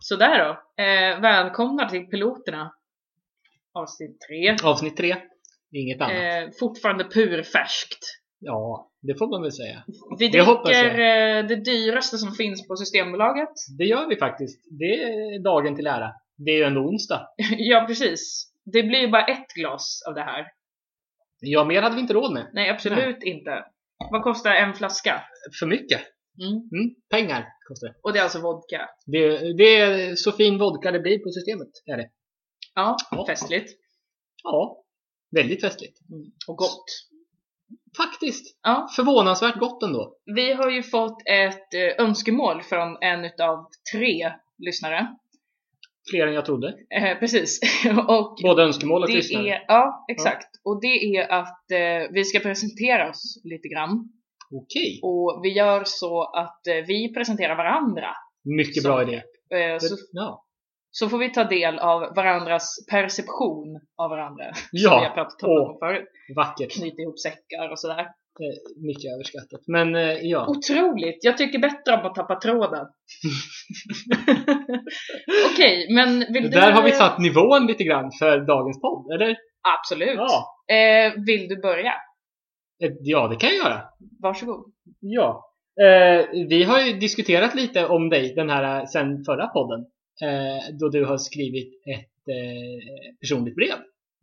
Sådär då. Eh, välkomna till piloterna. Avsnitt 3. Avsnitt tre. Inget annat. Eh, fortfarande purfärskt. Ja, det får man väl säga. Vi Det dricker eh, det dyraste som finns på Systembolaget. Det gör vi faktiskt. Det är dagen till ära. Det är ju ändå onsdag. ja, precis. Det blir ju bara ett glas av det här. Ja, mer hade vi inte råd med. Nej, absolut inte. Vad kostar en flaska? För mycket. Mm. Mm, pengar kostar det. Och det är alltså vodka. det. Det är så fin vodka det blir på systemet. Är det. Ja, Ja. festligt. Ja, väldigt festligt. Och gott. Faktiskt. Ja, Förvånansvärt gott ändå. vi har ju fått ett eh, önskemål från en utav tre lyssnare. Fler än jag trodde. Eh, precis. och Både önskemål och lyssnare. är, ja, exakt. Och det är att eh, vi ska presentera oss lite grann. Okej. Och vi gör så att eh, vi presenterar varandra. Mycket bra idé. Eh, så, Ja. så får vi ta del av varandras perception av varandra. Som vi har Ja, pratat om förut. vackert. Knyta ihop säckar och sådär. Eh, Mycket överskattat. Men ja. Otroligt! Jag tycker bättre om att tappa tråden. Okej, men vill du... Där har vi satt nivån lite grann för dagens podd, eller? Absolut. Ja. Eh, vill du börja? Eh, Ja, det kan jag göra. Varsågod. Ja. Eh, vi har ju diskuterat lite om dig den här eh, sen förra podden. Eh, då du har skrivit ett eh, personligt brev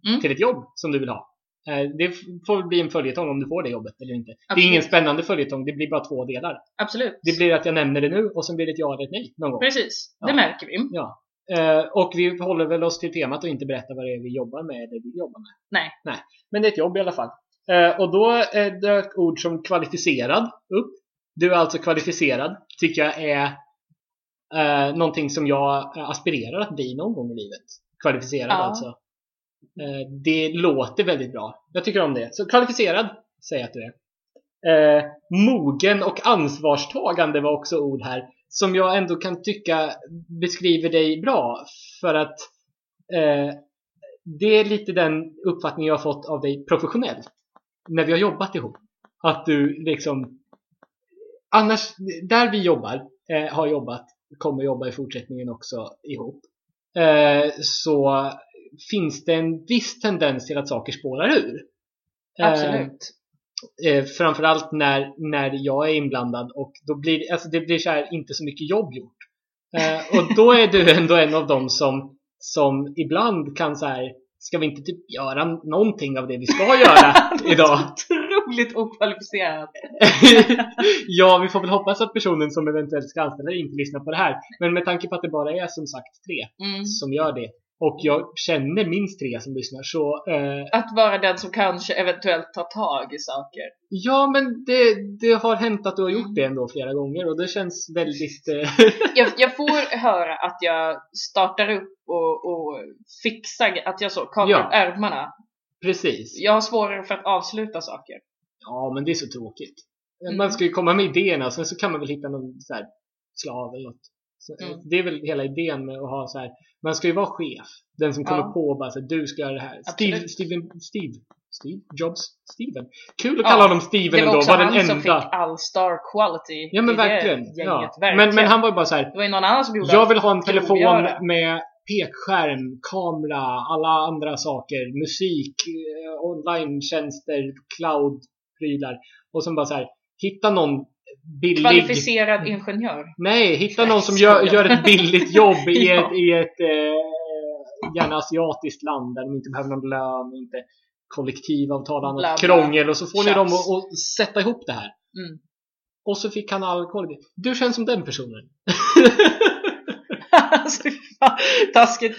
Mm. till ett jobb som du vill ha. Eh, det får bli en följetong om du får det jobbet eller inte. Det är Absolut. ingen spännande följetong, det blir bara två delar. Absolut. Det blir att jag nämner det nu och sen blir det ett ja eller ett nej någon gång. Precis, det Ja. märker vi. Ja. Eh, och vi håller väl oss till temat och inte berättar vad det är vi jobbar med eller vill jobba med. Nej. Nej. Men det är ett jobb i alla fall. Eh, och då eh, dök ord som kvalificerad upp. Du är alltså kvalificerad. Tycker jag är eh, någonting som jag aspirerar att bli någon gång i livet. Kvalificerad Ja. alltså. Eh, det låter väldigt bra. Jag tycker om det. Så kvalificerad säger jag att du är. Eh, mogen och ansvarstagande var också ord här som jag ändå kan tycka beskriver dig bra för att eh, det är lite den uppfattning jag har fått av dig professionellt när vi har jobbat ihop. Att du liksom annars, där vi jobbar, eh, har jobbat, kommer jobba i fortsättningen också ihop eh, så finns det en viss tendens till att saker spårar ur. Eh, Absolut. eh, framförallt när, när jag är inblandad och då blir alltså det blir så här, inte så mycket jobb gjort. Eh, och då är du ändå en av dem som, som ibland kan så här, ska vi inte typ göra någonting av det vi ska göra idag? Otroligt okvalificerat. ja, vi får väl hoppas att personen som eventuellt ska anställa inte lyssnar på det här. Men med tanke på att det bara är som sagt tre Mm. som gör det och jag känner minst tre som lyssnar så eh, Att vara den som kanske eventuellt tar tag i saker. Ja, men det, det har hänt att du har gjort det ändå flera gånger och det känns väldigt... Eh, Jag, jag får höra att jag startar upp och, och fixar, att jag så kavlar Ja. upp ärmarna. precis. Jag har svårare för att avsluta saker. Ja, men det är så tråkigt. Mm. Man ska ju komma med idéerna och sen så kan man väl hitta någon så här slav eller något. Eh, Mm. Det är väl hela idén med att ha så här. Man ska ju vara chef. Den som kommer Ja. på och bara så här, du ska göra det här. Steve. Steven, Steve, Steve Jobs, Steven. Kul att Ja, kalla honom Steven Det var ändå. också Var den han som enda. fick all star quality Ja men det verkligen. gänget. Ja. verkligen. Men, men han var ju bara så här. Det var ju någon annan som gjorde Jag vill ha en telefon med pekskärm, kamera, alla andra saker, musik, eh, online-tjänster, cloud-prylar. Och sen bara så här, hitta någon billig... Kvalificerad ingenjör. Nej, hitta någon som gör, gör ett billigt jobb i Ja. ett, i ett eh, gärna asiatiskt land där de inte behöver någon lön, inte kollektivavtal och annat Bla, bla. krångel och så får ni dem att att sätta ihop det här. Mm. Och så fick han all koll. Du känns som den personen. alltså, taskigt.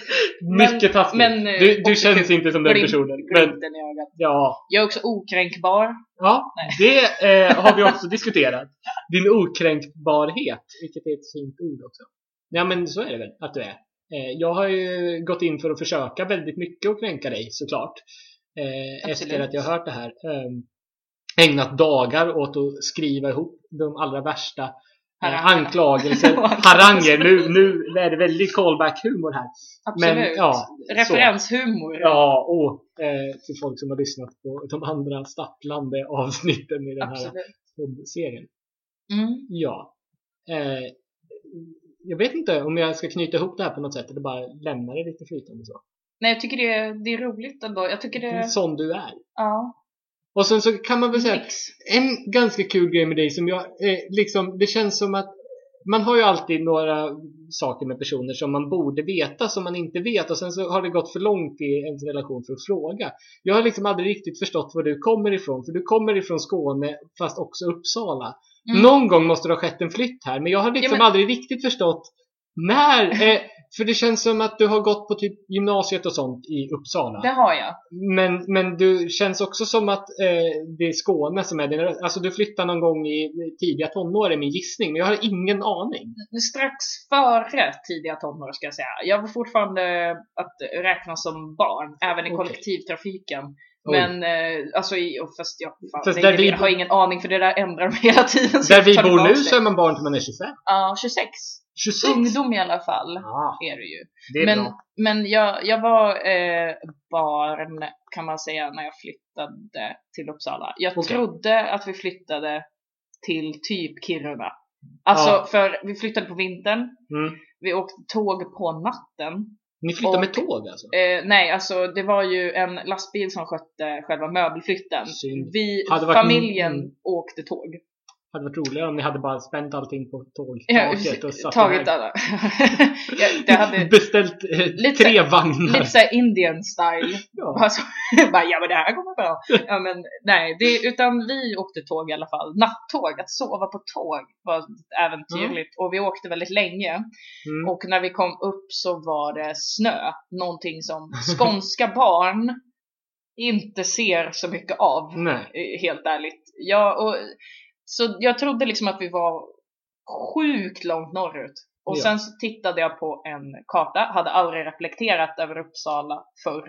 Mycket taskigt. men, eh, du du också känns inte som den personen. Men i ögat. ja, Jag är också okränkbar. ja Nej. det eh, har vi också diskuterat. Din okränkbarhet, vilket är ett fint ord också. Ja men så är det väl att du är. Eh, jag har ju gått in för att försöka väldigt mycket att kränka dig såklart. Eh, efter att jag har hört det här. Eh, ägnat dagar åt att skriva ihop de allra värsta eh. Anklagelser, haranger. Nu, nu är det väldigt callback-humor här. Absolut. Men, ja, så. Referenshumor. Ja, och eh, till folk som har lyssnat på de andra stapplande avsnitten i den här Absolut. poddserien. Mm. Ja. Eh, jag vet inte om jag ska knyta ihop det här på något sätt eller bara lämna det lite flytande så. Nej, jag tycker det är, det är roligt ändå. Jag tycker Det är det... sån du är. Ja. Och sen så kan man väl säga Mix. en ganska kul grej med dig som jag eh, liksom, det känns som att man har ju alltid några saker med personer som man borde veta som man inte vet och sen så har det gått för långt i ens relation för att fråga. Jag har liksom aldrig riktigt förstått var du kommer ifrån för du kommer ifrån Skåne fast också Uppsala. Mm. Någon gång måste det ha skett en flytt här men jag har liksom Ja, men- aldrig riktigt förstått när. Eh, för det känns som att du har gått på typ gymnasiet och sånt i Uppsala. Det har jag. Men, men du känns också som att eh, det är Skåne som är din. Alltså du flyttade någon gång i tidiga tonår är min gissning. Men jag har ingen aning. Strax före tidiga tonår ska jag säga. Jag var fortfarande att räkna som barn, även i Okej. kollektivtrafiken. Men eh, alltså, i, och fast jag, fan, Fast det, där jag vi- har ingen aning för det där ändrar de hela tiden. Där vi bor nu så är man barn till man är 25. Ja, 26. 26? Ungdom i alla fall Ja, är det ju. det är men bra. men jag, jag var eh, barn kan man säga när jag flyttade till Uppsala. Jag Okej. trodde att vi flyttade till typ Kiruna. Alltså Ja. för vi flyttade på vintern, Mm. vi åkte tåg på natten. Ni flyttar Och- med tåg alltså? Eh, nej, alltså det var ju en lastbil som skötte själva möbelflytten. Synd. Vi, familjen mm. åkte tåg. Hade varit roligare om ni hade bara spänt allting på Ja, tågtaket och satt tagit alla. ja, det hade Beställt eh, Lite- tre vagnar. lite såhär Indian style. Ja. Alltså, bara, ja men det här kommer bra. Ja men nej, det, utan vi åkte tåg i alla fall. Nattåg, att sova på tåg var äventyrligt. Och vi åkte väldigt länge. Mm. Och när vi kom upp så var det snö. Någonting som skånska barn inte ser så mycket av. Nej. eh, Helt ärligt. Ja, och, så jag trodde liksom att vi var sjukt långt norrut. Och Ja. sen så tittade jag på en karta, hade aldrig reflekterat över Uppsala förr.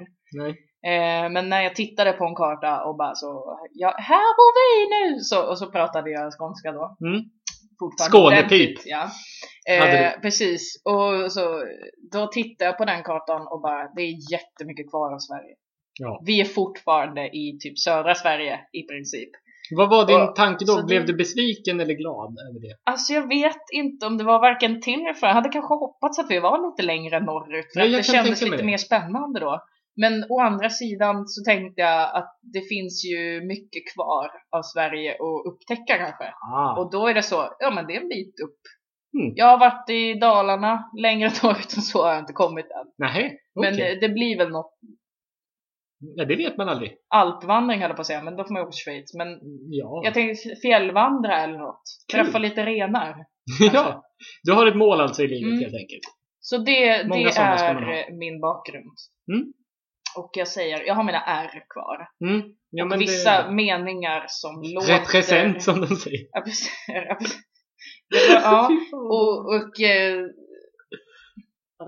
Eh, men när jag tittade på en karta och bara så, ja, här bor vi nu! Så, och så pratade jag skånska då. Mm. Fortfarande Skåne ordentligt, typ. Ja. Eh, precis. Och så, då tittade jag på den kartan och bara, det är jättemycket kvar av Sverige. Ja. Vi är fortfarande i typ södra Sverige i princip. Vad var din Och- tanke då? Blev det- du besviken eller glad över det? Alltså jag vet inte om det var varken till eller från. Jag hade kanske hoppats att vi var lite längre norrut. För Ja, att det kändes lite mer spännande då. Men å andra sidan så tänkte jag att det finns ju mycket kvar av Sverige att upptäcka kanske. Ah. Och då är det så, ja men det är en bit upp. Mm. Jag har varit i Dalarna, längre norrut än så har jag inte kommit än. Nähä, Men okej. det, det blir väl något Ja, det vet man aldrig. alpvandring höll jag på att säga, men då får man åka till Schweiz. Men Ja. jag tänkte fjällvandra eller något. Kul. Träffa lite renar. ja. Du har ett mål alltså i livet Mm. helt enkelt. Så det, Många det är min bakgrund. Mm. Och jag säger, jag har mina R kvar. Mm. Ja, och vissa det... meningar som låter... Represent som de säger. Ja, och, och eh,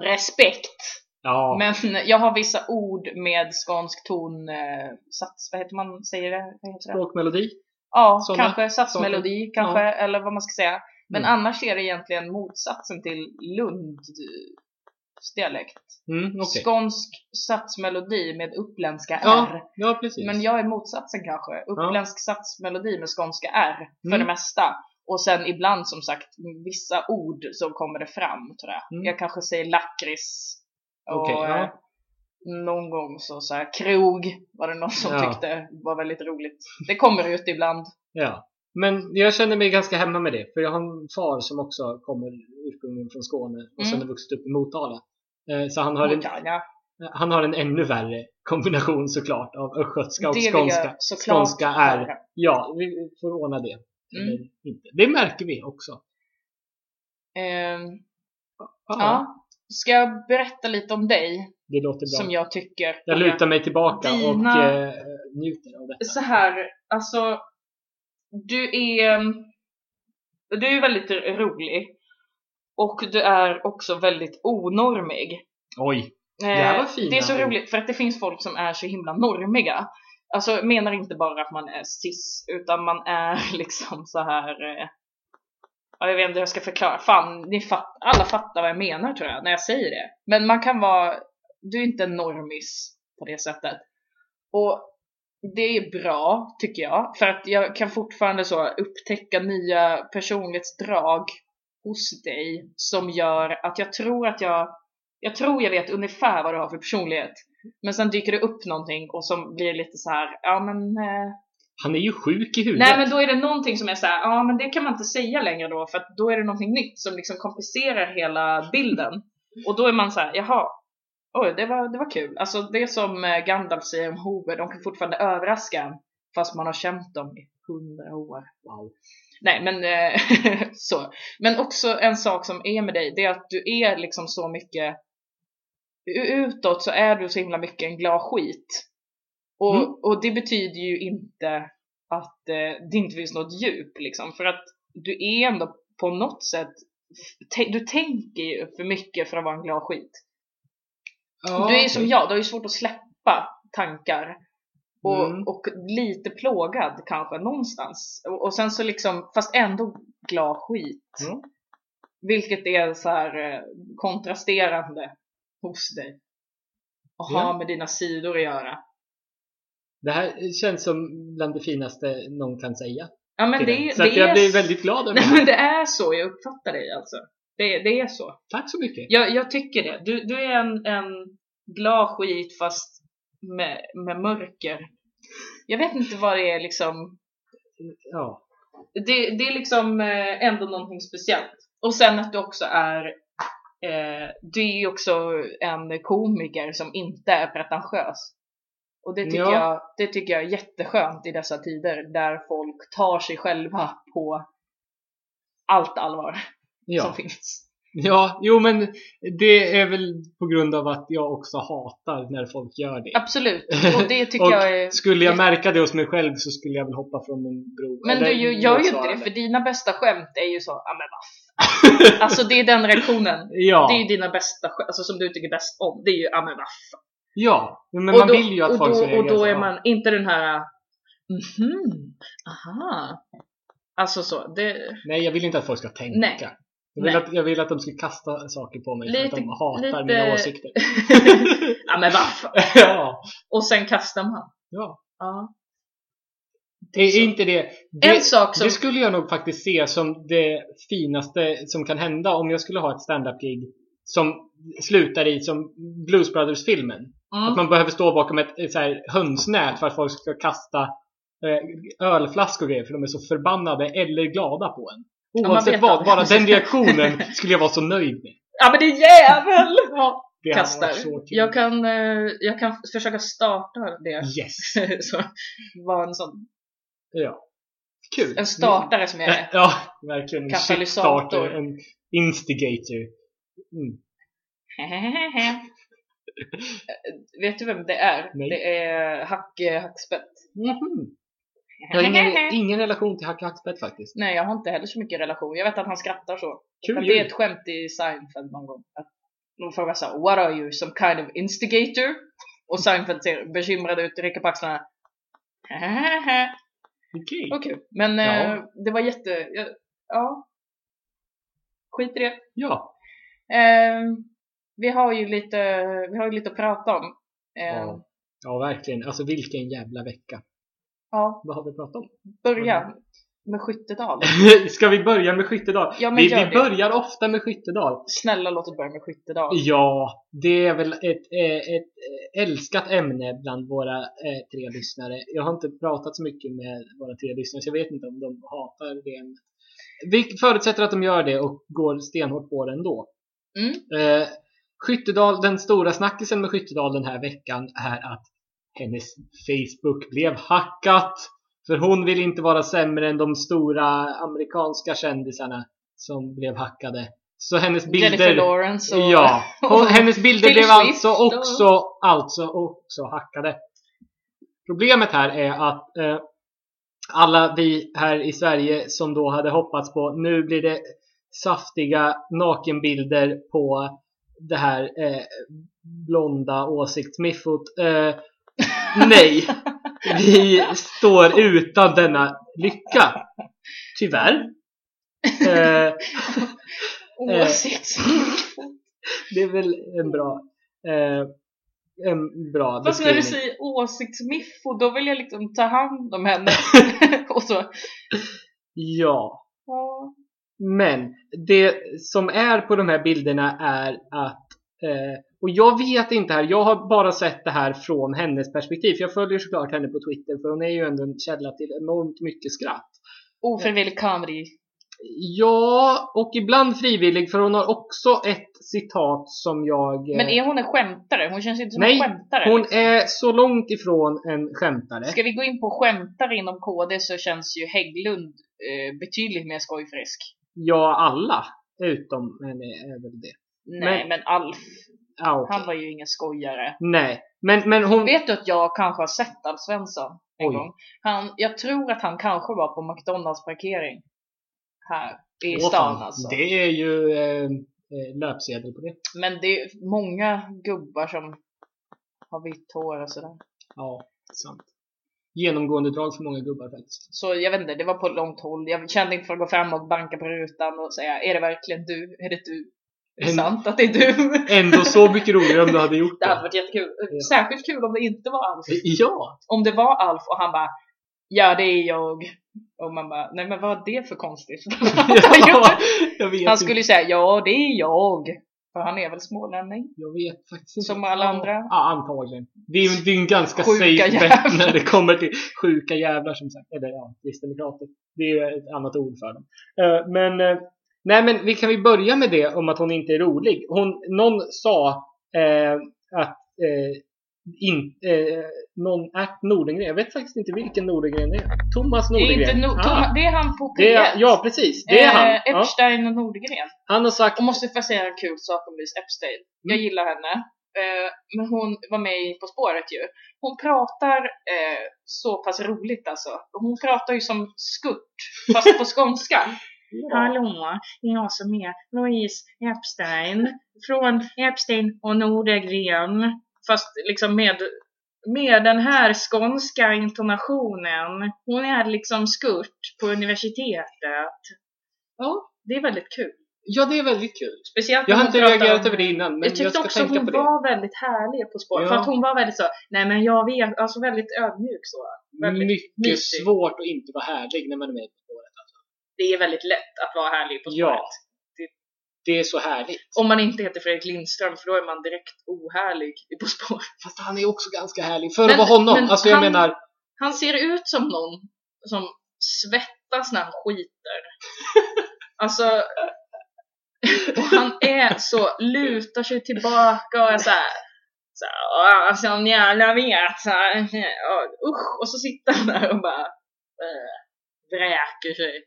respekt. Ja. Men jag har vissa ord med skånsk ton, eh, sats, vad heter man säger det? Vad heter det? Språkmelodi. Ja, Såna kanske satsmelodi kanske, eller vad man ska säga. Men Mm. annars är det egentligen motsatsen till Lunds dialekt. Mm, okej. Skånsk satsmelodi med uppländska Ja, R. ja, precis. Men jag är motsatsen kanske. Uppländsk satsmelodi med skånska R för Mm. det mesta. Och sen ibland som sagt vissa ord så kommer det fram tror jag. Mm. Jag kanske säger lakrits. Och Okej, ja. eh, någon gång så, så här, krog var det någon som Ja. tyckte var väldigt roligt. Det kommer ut ibland. Ja. Men jag känner mig ganska hemma med det. För jag har en far som också kommer ursprungligen från Skåne och sen Mm. har vuxit upp i Motala. Eh, Så han har, en, Motala. han har en ännu värre kombination såklart av östgötska och Det skånska. jag skånska är. Ja, vi får ordna det. Mm. Eller inte. Det märker vi också. Ja, ja. Ska jag berätta lite om dig Det låter bra. som jag tycker? Jag lutar mig tillbaka och Dina- eh, njuter av detta. så här, alltså du är du är väldigt rolig och du är också väldigt onormig. Oj! Eh, här var fina det är så roligt för att det finns folk som är så himla normiga. Alltså jag menar inte bara att man är cis utan man är liksom så här. Ja, jag vet inte hur jag ska förklara. Fan, ni fatt, alla fattar vad jag menar tror jag när jag säger det. Men man kan vara, du är inte en normis på det sättet. Och det är bra tycker jag för att jag kan fortfarande så upptäcka nya personlighetsdrag hos dig som gör att jag tror att jag jag tror jag vet ungefär vad du har för personlighet. Men sen dyker det upp någonting och som blir lite så här, ja men eh, han är ju sjuk i huvudet. Nej men då är det någonting som är så här, ja men det kan man inte säga längre då för att då är det någonting nytt som liksom komplicerar hela bilden. Och då är man så här, jaha, oj det var, det var kul. Alltså det som eh, Gandalf säger om hover, de kan fortfarande överraska en fast man har känt dem i hundra år. Wow. Nej men eh, så. Men också en sak som är med dig, det är att du är liksom så mycket utåt så är du så himla mycket en glad skit. Och, Mm. och det betyder ju inte att eh, det inte finns något djup liksom. För att du är ändå på något sätt, du tänker ju för mycket för att vara en glad skit. Ja, du är ju som jag, du har ju svårt att släppa tankar. Och, Mm. och lite plågad kanske någonstans. Och, och sen så liksom, fast ändå glad skit. Mm. Vilket är så här eh, kontrasterande hos dig. Och ha Ja. med dina sidor att göra. Det här känns som bland det finaste någon kan säga. Ja men det. Så det jag är blir väldigt glad över det. men det är så jag uppfattar dig alltså. Det, det är så. Tack så mycket. Jag, jag tycker det. Du, du är en, en glad skit fast med, med mörker. Jag vet inte vad det är liksom. Ja. Det, det är liksom eh, ändå någonting speciellt. Och sen att du också är eh, Du är ju också en komiker som inte är pretentiös. Och det tycker, Ja. jag, det tycker jag är jätteskönt i dessa tider där folk tar sig själva på allt allvar som Ja. finns. ja, jo men det är väl på grund av att jag också hatar när folk gör det. Absolut, och det tycker Och jag är Skulle jag märka det hos mig själv så skulle jag väl hoppa från en bro. Men eller du gör ju inte det, för dina bästa skämt är ju så, ja men vad. Alltså det är den reaktionen. Ja, Det är ju dina bästa skämt, alltså som du tycker bäst om. Det är ju, ja men vad. Ja. Men Och man då- vill ju att och folk då, ska Och reagera då så. är man inte den här, mhm, aha. Alltså så, det, Nej, jag vill inte att folk ska tänka. Nej. Jag vill, Nej. att, jag vill att de ska kasta saker på mig för Lite- att de hatar lite- mina åsikter. ja men vad ja. Och sen kastar man. ja. Ja. Det är så. inte det. det. En sak som, Det skulle jag nog faktiskt se som det finaste som kan hända om jag skulle ha ett stand-up-gig som slutar i som Blues Brothers-filmen. Mm, Att man behöver stå bakom ett, så här hönsnät för att folk ska kasta eh, ölflaskor och grejer för de är så förbannade eller glada på en. Oavsett vet vad, bara den reaktionen skulle jag vara så nöjd med. ja men det är jävel! Ja, Det kastar. Jag kan, eh, jag kan försöka starta det. Yes! så, var en sån Ja. Kul. En startare som jag är. Ja, verkligen. En Katalysator. En instigator. Mm. Vet du vem det är? Nej. Det är Hacke Hackspett. Mhm. Jag har ingen, ingen relation till Hacke Hackspett faktiskt. Nej, jag har inte heller så mycket relation. Jag vet att han skrattar så. Kul det är ett skämt i Seinfeld någon gång. Att de frågar såhär, What are you? Some kind of instigator? Och Seinfeld ser bekymrad ut, räcker på axlarna. Okej. Och kul. Men Ja. eh, det var jätte... Ja. ja. Skit i det. Ja. Eh, vi har ju lite, vi har ju lite att prata om. Eh, ja. Ja, verkligen. Alltså vilken jävla vecka. ja, Vad har vi pratat om? börja med Skyttedal. Ska vi börja med Skyttedal? Ja, vi vi börjar ofta med Skyttedal. Snälla låt oss börja med Skyttedal. Ja, det är väl ett, eh, ett eh, älskat ämne bland våra eh, tre lyssnare. Jag har inte pratat så mycket med våra tre lyssnare så jag vet inte om de hatar det ämnet. Vi förutsätter att de gör det och går stenhårt på det ändå. Mm. Skyttedal, den stora snackisen med Skyttedal den här veckan är att hennes Facebook blev hackat. För hon vill inte vara sämre än de stora amerikanska kändisarna som blev hackade. Så hennes bilder... Jennifer Lawrence och... Ja, hon, hennes bilder blev alltså och- också, alltså också hackade. Problemet här är att eh, alla vi här i Sverige som då hade hoppats på nu blir det saftiga nakenbilder på det här eh, blonda åsiktsmiffot. Eh, nej, vi står utan denna lycka. Tyvärr. Eh, Åsikts... det är väl en bra eh, en bra Fast när du säger åsiktsmiffo, då vill jag liksom ta hand om henne. och så... Ja. Men det som är på de här bilderna är att eh, och jag vet inte här, jag har bara sett det här från hennes perspektiv. För jag följer såklart henne på Twitter för hon är ju ändå en källa till enormt mycket skratt. Ofrivillig comedy. Ja, och ibland frivillig för hon har också ett citat som jag... eh, Men är hon en skämtare? Hon känns inte som Nej, en skämtare. Hon liksom. är så långt ifrån en skämtare. Ska vi gå in på skämtare inom KD så känns ju Hägglund eh, betydligt mer skojfrisk. Ja, alla utom henne är väl det. Nej, Men- men, Alf, Ja, okej. han var ju ingen skojare. Nej, men, men hon... Vet du att jag kanske har sett Alf Svensson en Oj. gång? Han, jag tror att han kanske var på McDonalds parkering. Här i Åh, stan fan, alltså. Det är ju eh, eh, löpsedel på det. Men det är många gubbar som har vitt hår och sådär. Ja, sant. Genomgående drag för många gubbar faktiskt. Så jag vet inte, det var på långt håll. Jag kände inte för att gå fram och banka på rutan och säga Är det verkligen du? Är det du? Är det sant att det är du? Ändå så mycket roligare om du hade gjort Det hade det. varit jättekul. Ja. Särskilt kul om det inte var Alf. Ja! Om det var Alf och han bara Ja det är jag. Och man bara Nej men vad är det för konstigt? ja han skulle ju säga Ja det är jag. För han är väl smålänning. Jag vet faktiskt inte. Som alla andra. Ja, antagligen. Det är, det är en ganska safe bet när det kommer till sjuka jävlar som sagt. Eller ja, kristdemokrater. Det är ju ett annat ord för dem. Eh, men, eh, nej men vi kan vi börja med det om att hon inte är rolig. Hon, någon sa eh, att in, eh, någon Ert Nordengren, jag vet faktiskt inte vilken Nordengren det är. Thomas Det är, Nordengren. no- Ah, det är han på P1. det är, ja precis, det är han. Eh, Ja, Epstein och Nordgren. han har sagt Och måste få säga en kul sak om Louise Epstein. Jag Mm. gillar henne. Eh, men hon var med i På spåret ju. Hon pratar eh, så pass roligt alltså. Hon pratar ju som skutt, fast på skånska. Hallå, det är jag som är Louise Epstein. Från Epstein och Nordegren. Fast liksom med, med den här skånska intonationen. Hon är liksom skurt på universitetet. Ja, det är väldigt kul. Ja, det är väldigt kul. Speciellt Jag har inte reagerat om- över det innan, men jag jag, tyckte ska också tänka hon var väldigt härlig på spåret. Ja. För att hon var väldigt så, nej men jag vet, alltså väldigt ödmjuk så. Väldigt Mycket mysig. svårt att inte vara härlig när man är med på spåret. Alltså. Det är väldigt lätt att vara härlig på Ja. Det är så härligt. Om man inte heter Fredrik Lindström för då är man direkt ohärlig i På spåret. Fast han är också ganska härlig. För Men- att vara honom. men alltså jag han- menar, Han ser ut som någon som svettas när han skiter. Alltså, och han är så, lutar sig tillbaka och är så här. Så här, "Åh, som ni alla vet. Så här, "Åh, usch, och så sitter han där och bara äh, vräker sig.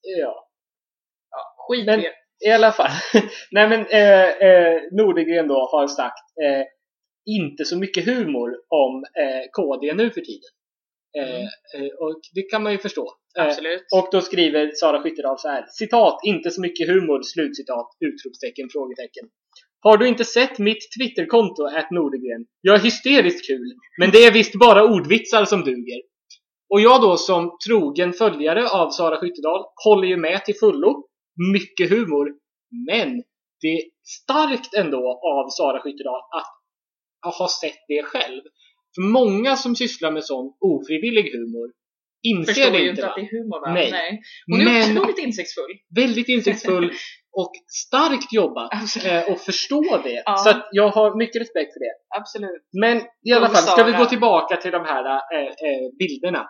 ja. Ja, skit Men- i alla fall. Nej men eh, eh, Nordegren då har sagt eh, inte så mycket humor om eh, KD nu för tiden. Eh, Mm. eh, och det kan man ju förstå. Eh, Absolut. och då skriver Sara Skyttedal så här. Citat, inte så mycket humor, slutcitat, utropstecken, frågetecken. Har du inte sett mitt Twitterkonto, at Nordegren? Jag är hysteriskt kul, men det är visst bara ordvitsar som duger. Och jag då som trogen följare av Sara Skyttedal håller ju med till fullo. Mycket humor. Men det är starkt ändå av Sara Skyttedal att ha sett det själv. För många som sysslar med sån ofrivillig humor inser Förstår det ju inte inte va? att det är humor va? Nej. Hon är Men otroligt insiktsfull. väldigt insiktsfull och starkt jobbat Absolut. eh, och förstå det. Ja. Så att jag har mycket respekt för det. Absolut. Men i alla fall, ska vi gå tillbaka till de här eh, bilderna.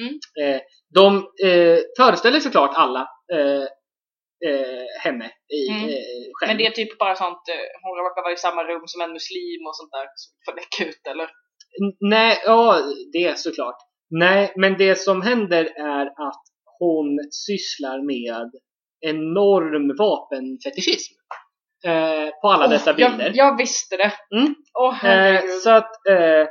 Mm. Eh, de eh, föreställer såklart alla eh, eh, henne i, Mm. eh. Men det är typ bara sånt, eh, hon råkar vara i samma rum som en muslim och sånt där som får läcka ut eller? N- Nej, ja, det såklart. Nej, men det som händer är att hon sysslar med enorm vapenfetischism. Eh, på alla Åh, dessa bilder. Jag, jag visste det! Mm. Åh Eh, så att eh,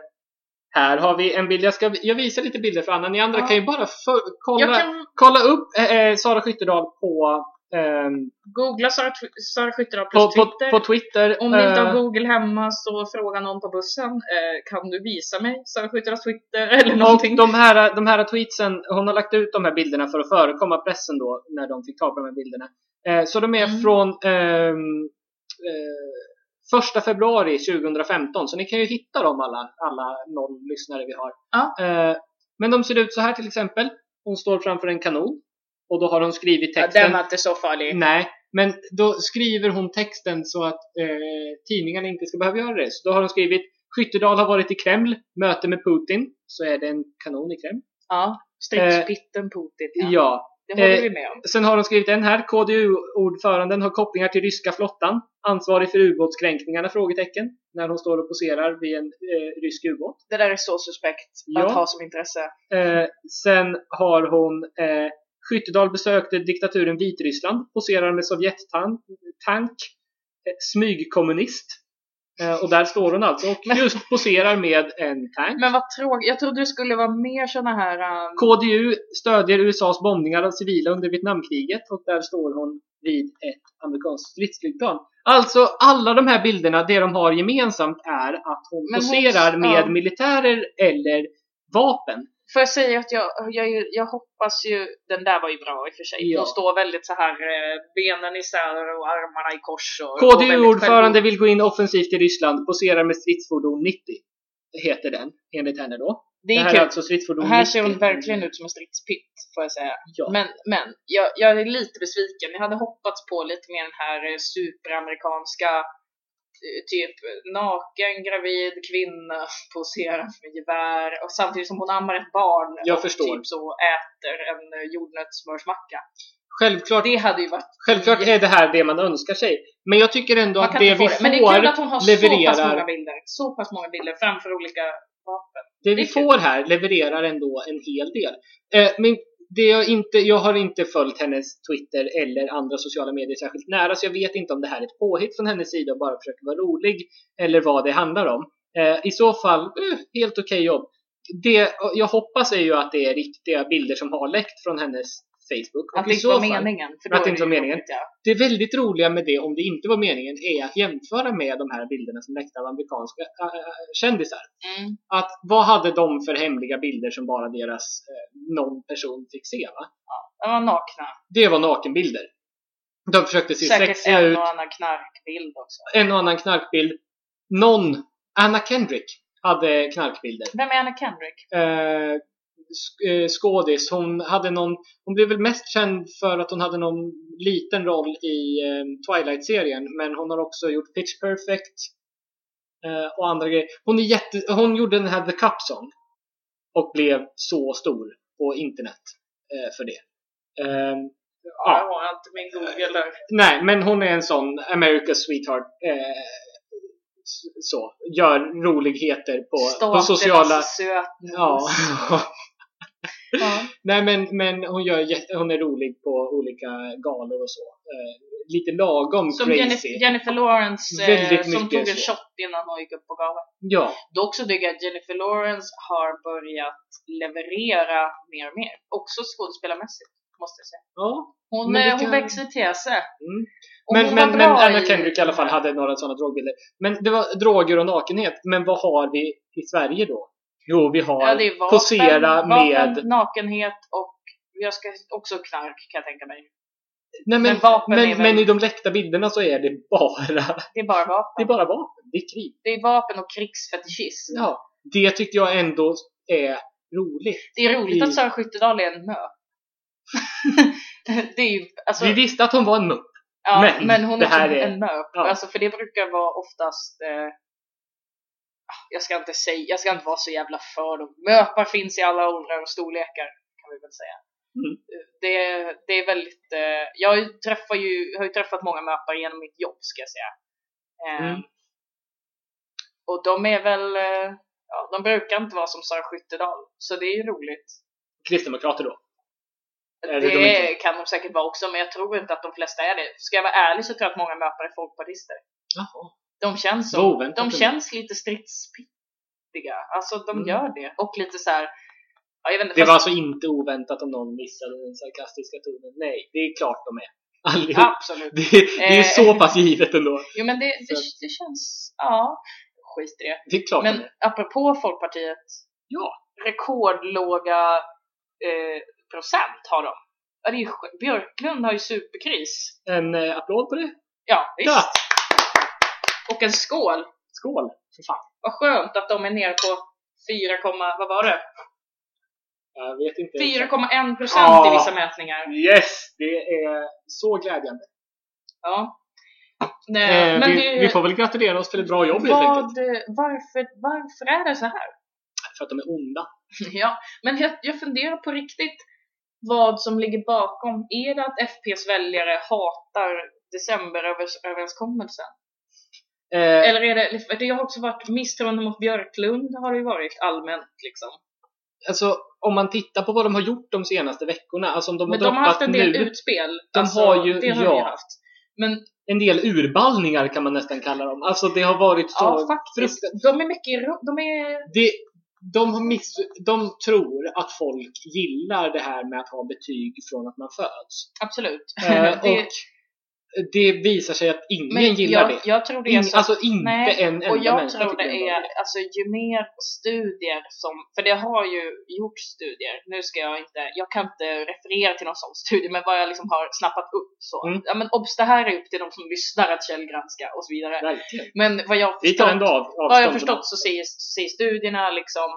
här har vi en bild. Jag, ska, jag visar lite bilder för Anna. Ni andra Ja. kan ju bara för, kolla, kan kolla upp eh, eh, Sara Skyttedal på, ehm, googla Sara, Skyttedal på, plus på, Twitter. på Twitter. Om ni inte har Eh, Google hemma så fråga någon på bussen. Eh, kan du visa mig Sara Skyttedals Twitter eller någonting? de här, de här tweetsen, hon har lagt ut de här bilderna för att förekomma pressen då när de fick ta på de här bilderna. Eh, så de är Mm. från ehm, eh, första februari 2015, så ni kan ju hitta dem alla, alla noll lyssnare vi har. Men de ser ut så här till exempel. Hon står framför en kanon. Och då har hon skrivit Ja, texten. den var inte så farlig. Nej, men då skriver hon texten så att eh, tidningarna inte ska behöva göra det. Så då har hon skrivit Skyttedal har varit i Kreml, möte med Putin. Så är det en kanon i Kreml. Ja, stridspitten Putin. Ja. Ja. Det håller eh, vi med om. Sen har de skrivit en här. KDU-ordföranden har kopplingar till ryska flottan. Ansvarig för ubåtskränkningarna? Frågetecken. När hon står och poserar vid en eh, rysk ubåt. Det där är så suspekt Ja. att ha som intresse. Eh, sen har hon eh, Skyttedal besökte diktaturen Vitryssland. Poserar med Sovjettank. Tank, eh, smygkommunist. Eh, och där står hon alltså och just poserar med en tank. Men vad tråkigt. Jag trodde det skulle vara mer såna här... Um, KDU stödjer USAs bombningar av civila under Vietnamkriget och där står hon vid ett amerikanskt stridsflygplan. Alltså alla de här bilderna, det de har gemensamt är att hon Men hon- poserar med ja. militärer eller vapen. Får jag säga att jag, jag, jag hoppas ju, den där var ju bra i och för sig. Ja. Hon står väldigt så här eh, benen isär och armarna i kors. Och, KDU-ordförande vill gå in offensivt i Ryssland, poserar med stridsfordon 90. Heter den, enligt henne då. Det är här kul. är alltså stridsfordon Och här 90. ser hon verkligen ut som en stridspitt, får jag säga. Ja. Men, men jag, jag är lite besviken. Jag hade hoppats på lite mer den här eh, superamerikanska typ naken gravid kvinna poserar med gevär och samtidigt som hon ammar ett barn Jag och förstår. typ så äter en eh, jordnötssmörsmacka. Självklart, Det hade ju varit självklart är det här det man önskar sig. Men jag tycker ändå Man att det vi få får det. Men det är kul att hon har så pass levererar många bilder. Så pass många bilder framför olika vapen. Det vi Det kul. får här levererar ändå en hel del. Eh, men det jag, inte, jag har inte följt hennes Twitter eller andra sociala medier särskilt nära så jag vet inte om det här är ett påhitt från hennes sida och bara försöker vara rolig eller vad det handlar om. Eh, I så fall, eh, helt okej jobb. Det jag hoppas är ju att det är riktiga bilder som har läckt från hennes Facebook. Att det inte var fall- meningen. För att det är inte var meningen. Ja. det väldigt roliga med det, om det inte var meningen, är att jämföra med de här bilderna som läckte av amerikanska äh, kändisar. Mm. Att vad hade de för hemliga bilder som bara deras eh, någon person fick se? Va? De var nakna. Det var nakenbilder. De försökte se Säkert sexiga en ut. och annan knarkbild också. En och annan knarkbild. Någon, Anna Kendrick, hade knarkbilder. Vem är Anna Kendrick? Eh, skådis. Hon hade någon, hon blev väl mest känd för att hon hade någon liten roll i eh, Twilight-serien. Men hon har också gjort Pitch Perfect eh, och andra grejer. Hon, är jätte, hon gjorde den här The Cup Song och blev så stor på internet eh, för det. Eh, Ja, jag har inte min Google där. nej, men hon är en sån America's Sweetheart. Eh, så, gör roligheter på, på sociala... Staternas sötnos. Ja. Ja. Nej men, men hon, gör, jätte- hon är rolig på olika galor och så. Eh, lite lagom Som crazy. Jennifer, Jennifer Lawrence eh, Väldigt som mycket tog en så. shot innan hon gick upp på galan. Ja, Dock så tycker jag att Jennifer Lawrence har börjat leverera mer och mer. Också skådespelarmässigt, måste jag säga. ja. Hon, Men det eh, hon kan- växer till sig. Mm. Och Men, hon men, var men bra Anna Kendrick i alla fall hade några sådana drogbilder. Men det var droger och nakenhet. Men vad har vi i Sverige då? Jo, vi har Ja, det är vapen, posera med... vapen, nakenhet och jag ska också knark kan jag tänka mig. Nej, men, men vapen men, väl- men i de läckta bilderna så är det bara, Det är bara vapen. det är bara vapen. Det är krig. Det är vapen och krigsfetischism. Ja, det tycker jag ändå är roligt. Det är roligt I- att Sara Skyttedal är en mö. det är ju, alltså, Vi visste att hon var en mupp. ja, men men, hon det är här är- en mö. ja. Alltså, för det brukar vara oftast eh, jag ska inte säga, jag ska inte vara så jävla för dem. Möpar finns i alla åldrar och storlekar kan vi väl säga. Mm. Det, det är väldigt, eh, jag har ju har ju träffat många möpar genom mitt jobb ska jag säga. Eh, Mm. Och de är väl, eh, ja, de brukar inte vara som Sara Skyttedal. Så det är ju roligt. Kristdemokrater då. Det, det de kan de säkert vara också, men jag tror inte att de flesta är det. Ska jag vara ärlig så tror jag att många möpare är folkpartister. Jaha. De känns som, oväntat de ändå. känns lite stridspittiga. Alltså de Mm. gör det. Och lite så här. Ja, inte, Det fast- var alltså inte oväntat om någon missade den sarkastiska tonen. Nej, det är klart de är. Allihop. Absolut. Det, det är Eh. så pass givet ändå. Jo men det, det, Så- det känns, ja, skit i det. Det är klart de Men är. apropå Folkpartiet. Ja. Rekordlåga eh, procent har de. Ja, det är ju, sj- Björklund har ju superkris. En eh, applåd på det. Ja, visst. Ja. Och en skål. Skål! För fan. Vad skönt att de är nere på 4, komma- vad var det? Jag vet inte. 4,1 procent i Ja. vissa mätningar. Yes! Det är så glädjande. Ja. Nej, Eh, men vi, det, vi får väl gratulera oss till ett bra jobb helt enkelt. vad, varför, varför är det så här? För att de är onda. Ja, men jag, jag funderar på riktigt vad som ligger bakom. Är det att FPs väljare hatar decemberöverenskommelsen? Eh, Eller är det, för det har också varit misstroende mot Björklund har det ju varit allmänt liksom. alltså, om man tittar på vad de har gjort de senaste veckorna, alltså om de Men har de har haft en del nu, utspel. De alltså, har ju- det har ja. ju haft. Men en del urballningar kan man nästan kalla dem. Alltså det har varit så ja, faktiskt. De är mycket, de är, det, de, har miss, de tror att folk gillar det här med att ha betyg från att man föds. absolut. Eh, och det visar sig att ingen men gillar jag, det. jag tror det är så alltså inte Nej, en enda Och jag människa tror det är, alltså ju mer studier som, för det har ju gjorts studier, nu ska jag inte, jag kan inte referera till någon sån studie, men vad jag liksom har snappat upp så. Mm. Ja men obs, det här är upp till de som lyssnar att källgranska och så vidare. Verkligen. Men vad jag förstått, av, vad jag förstått så säger, säger studierna liksom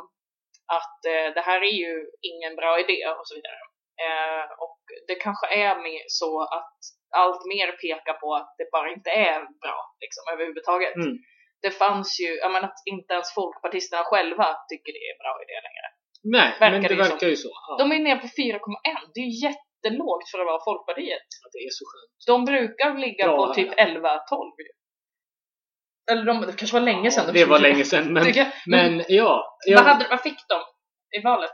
att eh, det här är ju ingen bra idé och så vidare. Eh, och det kanske är mer så att allt mer pekar på att det bara inte är bra liksom, överhuvudtaget. Mm. Det fanns ju, jag menar att inte ens folkpartisterna själva tycker det är en bra idé längre. Nej, Verkar men det det verkar ju så. Ja, De är nere på 4,1, det är ju jättelågt för att vara Folkpartiet. det är så skönt. De brukar ligga Bra på typ 11-12. Eller de, det kanske var länge sedan. de det var länge sedan, men. Men, ja. vad, Jag hade, vad fick de i valet?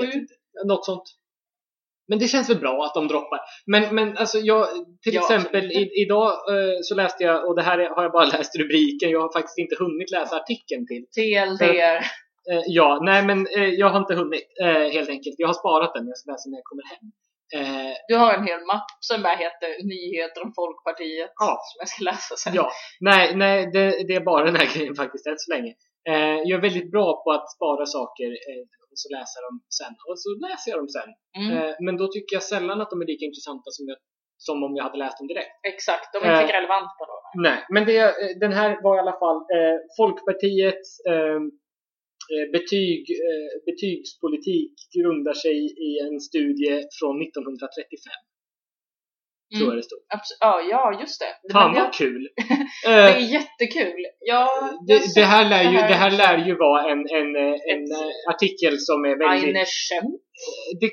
vet sju? inte. Något sånt. Men det känns väl bra att de droppar. Men, men alltså jag, till Ja, exempel i, idag eh, så läste jag, och det här är- har jag bara läst rubriken, jag har faktiskt inte hunnit läsa artikeln till. TLDR. Eh, ja, nej men eh, jag har inte hunnit eh, helt enkelt. Jag har sparat den, jag ska läsa när jag kommer hem. Eh, Du har en hel mapp som bara heter Nyheter om Folkpartiet. Ja. Som jag ska läsa sen. ja, nej, nej det, det är bara den här grejen faktiskt än så länge. Eh, jag är väldigt bra på att spara saker eh, och så läsa dem sen. Och så läser jag dem sen. Mm, Eh, men då tycker jag sällan att de är lika intressanta som, jag, som om jag hade läst dem direkt. exakt, de är inte eh, relevanta då. Nej, men det, eh, den här var i alla fall eh, Folkpartiets eh, eh, betyg, betygspolitik grundar sig i en studie från 1935. Tror Mm. jag det stod. Abs- ja, ja, just det. det Fan vad det, kul! det Eh, är jättekul. Ja, jag det, det, här lär ju, det här det här lär ju vara en, en, eh, en Ett- eh, artikel som är väldigt... Eine. Det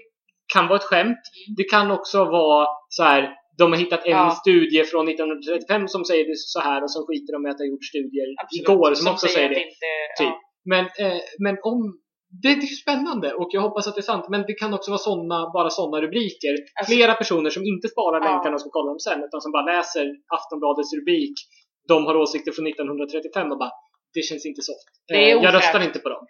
kan vara ett skämt. Det kan också vara så här. De har hittat en Ja. studie från 1935 som säger det så här och så skiter de i att ha gjort studier Absolut. igår som, också säger det. Inte, Typ. ja. Men, eh, men om det, det är spännande och jag hoppas att det är sant. Men det kan också vara såna, bara sådana rubriker. Alltså- Flera personer som inte sparar Ja. länkarna och ska kolla dem sen utan som bara läser Aftonbladets rubrik. De har åsikter från 1935 och bara det känns inte soft. Det Eh, jag röstar inte på dem.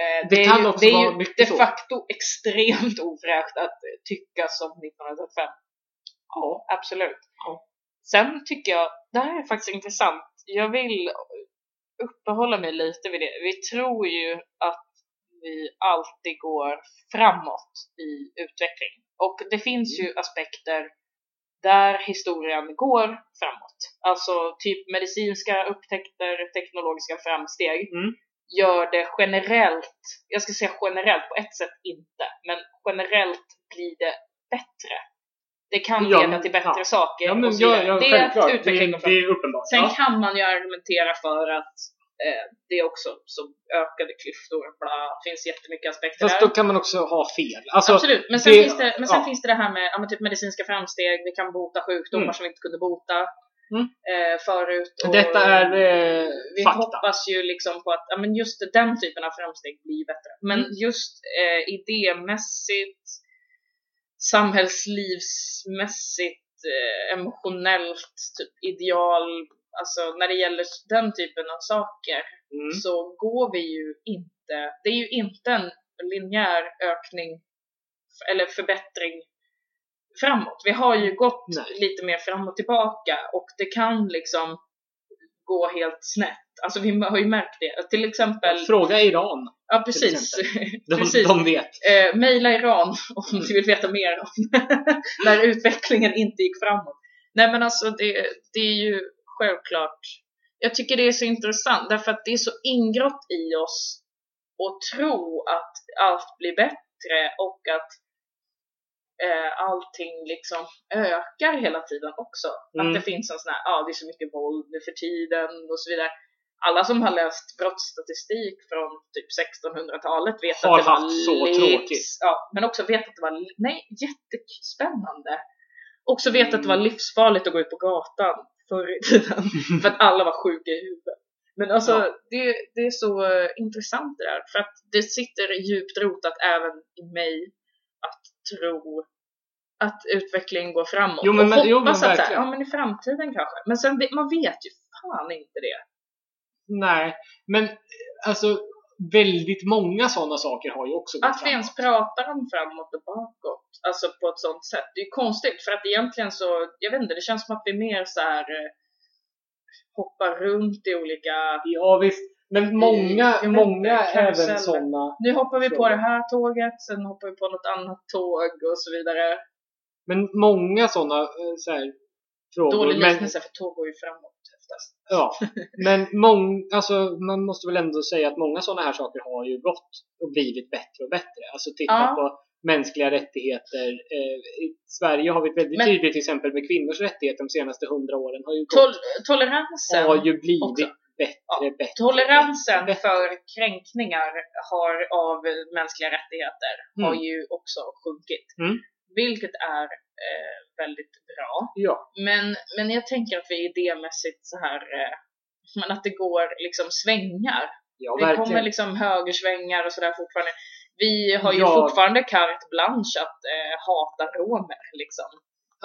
Eh, Det är kan ju, också det vara ju mycket de så. facto extremt ofräscht att tycka som 1935. Ja, absolut. Ja. Sen tycker jag, det här är faktiskt intressant. Jag vill uppehålla mig lite vid det. Vi tror ju att vi alltid går framåt i utveckling. Och det finns ju aspekter där historien går framåt. Alltså typ medicinska upptäckter, teknologiska framsteg Mm. gör det generellt, jag ska säga generellt, på ett sätt inte, men generellt blir det bättre. Det kan Ja, leda till bättre ja. saker Ja, men och så ja, det är att utvecklingen går framåt. Sen kan man ju argumentera för att det också så ökade klyftor, bla, finns jättemycket aspekter Fast där. då kan man också ha fel. Alltså, Absolut, men sen, det- finns, det, men sen ja. finns det det här med ja, typ medicinska framsteg, vi kan bota sjukdomar Mm. som vi inte kunde bota Mm. eh, förut. Och Detta är eh, vi fakta. hoppas ju liksom på att ja, men just den typen av framsteg blir bättre. Men Mm. just eh, idémässigt, samhällslivsmässigt, eh, emotionellt, typ ideal, alltså när det gäller den typen av saker Mm. så går vi ju inte, det är ju inte en linjär ökning eller förbättring framåt. Vi har ju gått Nej. lite mer fram och tillbaka och det kan liksom gå helt snett. Alltså vi har ju märkt det. Till exempel, Fråga Iran. ja precis. De, precis. de vet. Eh, maila Iran om du vill veta mer om när utvecklingen inte gick framåt. Nej men alltså det, det är ju självklart. Jag tycker det är så intressant därför att det är så ingrott i oss att tro att allt blir bättre och att eh, allting liksom ökar hela tiden också. Mm. Att det finns en sån här, ja det är så mycket våld nu för tiden och så vidare. Alla som har läst brottsstatistik från typ 1600-talet vet Har att det var så tråkigt. Ja, men också vet att det var, nej, jättespännande. Också vet att det var Mm. livsfarligt att gå ut på gatan förr i tiden. för att alla var sjuka i huvudet. Men alltså Ja. det, det är så eh, intressant det där. För att det sitter djupt rotat även i mig att tro att utvecklingen går framåt. Jo, men- och hoppas jo, men att så här, ja men i framtiden kanske. Men sen, det- man vet ju fan inte det. Nej, men alltså väldigt många sådana saker har ju också gått Att vi ens pratar om framåt och bakåt, alltså på ett sånt sätt, det är konstigt för att egentligen så, jag vet inte, det känns som att vi mer så här eh, hoppar runt i olika Ja visst, men många, I- många även sådana. Nu hoppar vi på det här tåget, sen hoppar vi på något annat tåg och så vidare. Men många sådana så här, frågor. Dålig men, liknelse för tåg går ju framåt oftast. ja, men mång, alltså, man måste väl ändå säga att många sådana här saker har ju gått och blivit bättre och bättre. Alltså titta Ja. på mänskliga rättigheter. Eh, I Sverige har vi ett väldigt Men- tydligt exempel med kvinnors rättigheter de senaste hundra åren. Har ju, Tol gått, toleransen, har ju blivit också. bättre, Ja, bättre. toleransen bättre. för kränkningar har, av mänskliga rättigheter har Mm. ju också sjunkit. Mm. Vilket är eh, väldigt bra. Ja, Men, men jag tänker att vi idémässigt så här, eh, men att det går liksom svängar. ja det verkligen. kommer liksom högersvängar och sådär fortfarande. Vi har ju Ja. fortfarande carte blanche att eh, hata romer liksom.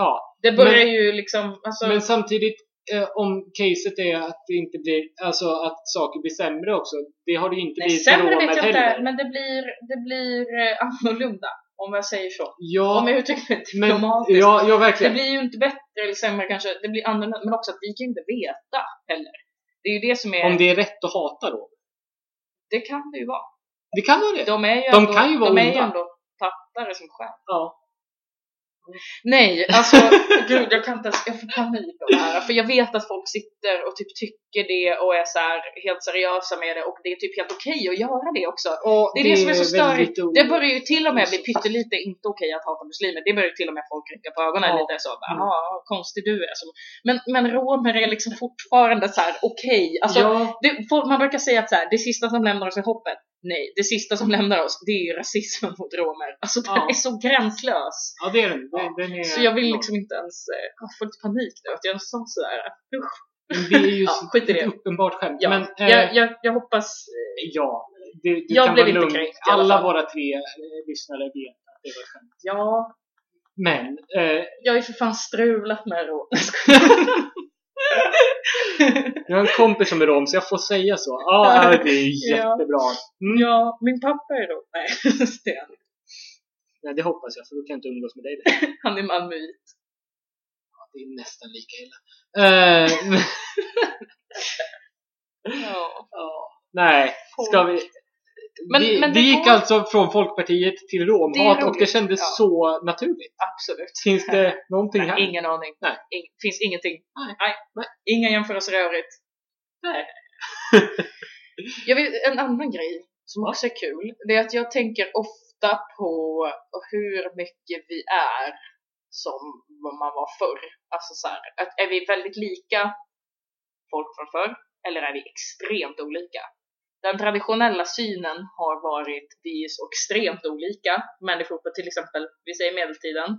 ja, Det börjar Men- ju liksom, alltså, Men samtidigt, eh, om caset är att det inte blir, alltså att saker blir sämre också. Det har det ju inte nej, blivit sämre vet jag heller. inte, men det blir, det blir eh, annorlunda om jag säger så. Ja, Om jag uttrycker mig men, diplomatiskt. ja, ja, Det blir ju inte bättre eller sämre kanske, det blir annorlunda, men också att vi kan ju inte veta heller. Det är ju det som är, Om det är rätt att hata då. det kan det ju vara. Det kan vara det. De är ju De ändå, kan ju vara de är ju onda. ändå tattare som själ. Ja. Nej, alltså gud jag kan inte ens, jag får panik av det här. För jag vet att folk sitter och typ tycker det och är så helt seriösa med det och det är typ helt okej att göra det också. Och Det är det, som är så störigt. Det börjar ju till och med bli pyttelite inte okej att hata muslimer. Det börjar ju till och med folk rycka på ögonen Ja. lite så. Mm. Jaha, konstig du är. Så. Men, men romer är liksom fortfarande så här okej. Alltså, ja, det, folk, man brukar säga att så här, det sista som lämnar oss är hoppet. Nej, det sista som lämnar oss det är ju rasismen mot romer. Alltså den Ja. är så gränslös. ja, det är den. Den, den är Så jag vill liksom inte ens, eh, jag får lite panik nu att jag sa sådär. Usch. Men Det är ju Ja, skit i det. uppenbart skämt. Ja, Men, eh, jag, jag, jag hoppas, ja, det, du Jag kan blev vara lugn. kränkt alla våra tre eh, lyssnare vet att det var ett skämt. ja, Men, eh, jag har ju för fan strulat med ro. jag har en kompis som är rom så jag får säga så. Ja, det är Ja. jättebra. Mm. ja, min pappa är ro. Nej, det är han. Nej, det hoppas jag för då kan jag inte umgås med dig. Han är malmöit. Det är nästan lika illa. Eh, Ja. ja, nej, ska vi... Men- vi, men vi det gick går- alltså från Folkpartiet till Det romhat och det kändes ja. så naturligt. Absolut. Finns det någonting här? Ingen aning. Nej. Ing, finns ingenting. Nej. Nej. Inga jämförelser i övrigt. Nej. jag vet, en annan grej som också är kul, det är att jag tänker ofta på hur mycket vi är som vad man var förr. Alltså så här, att är vi väldigt lika folk från förr eller är vi extremt olika? Den traditionella synen har varit vi är så extremt olika människor på till exempel, vi säger medeltiden.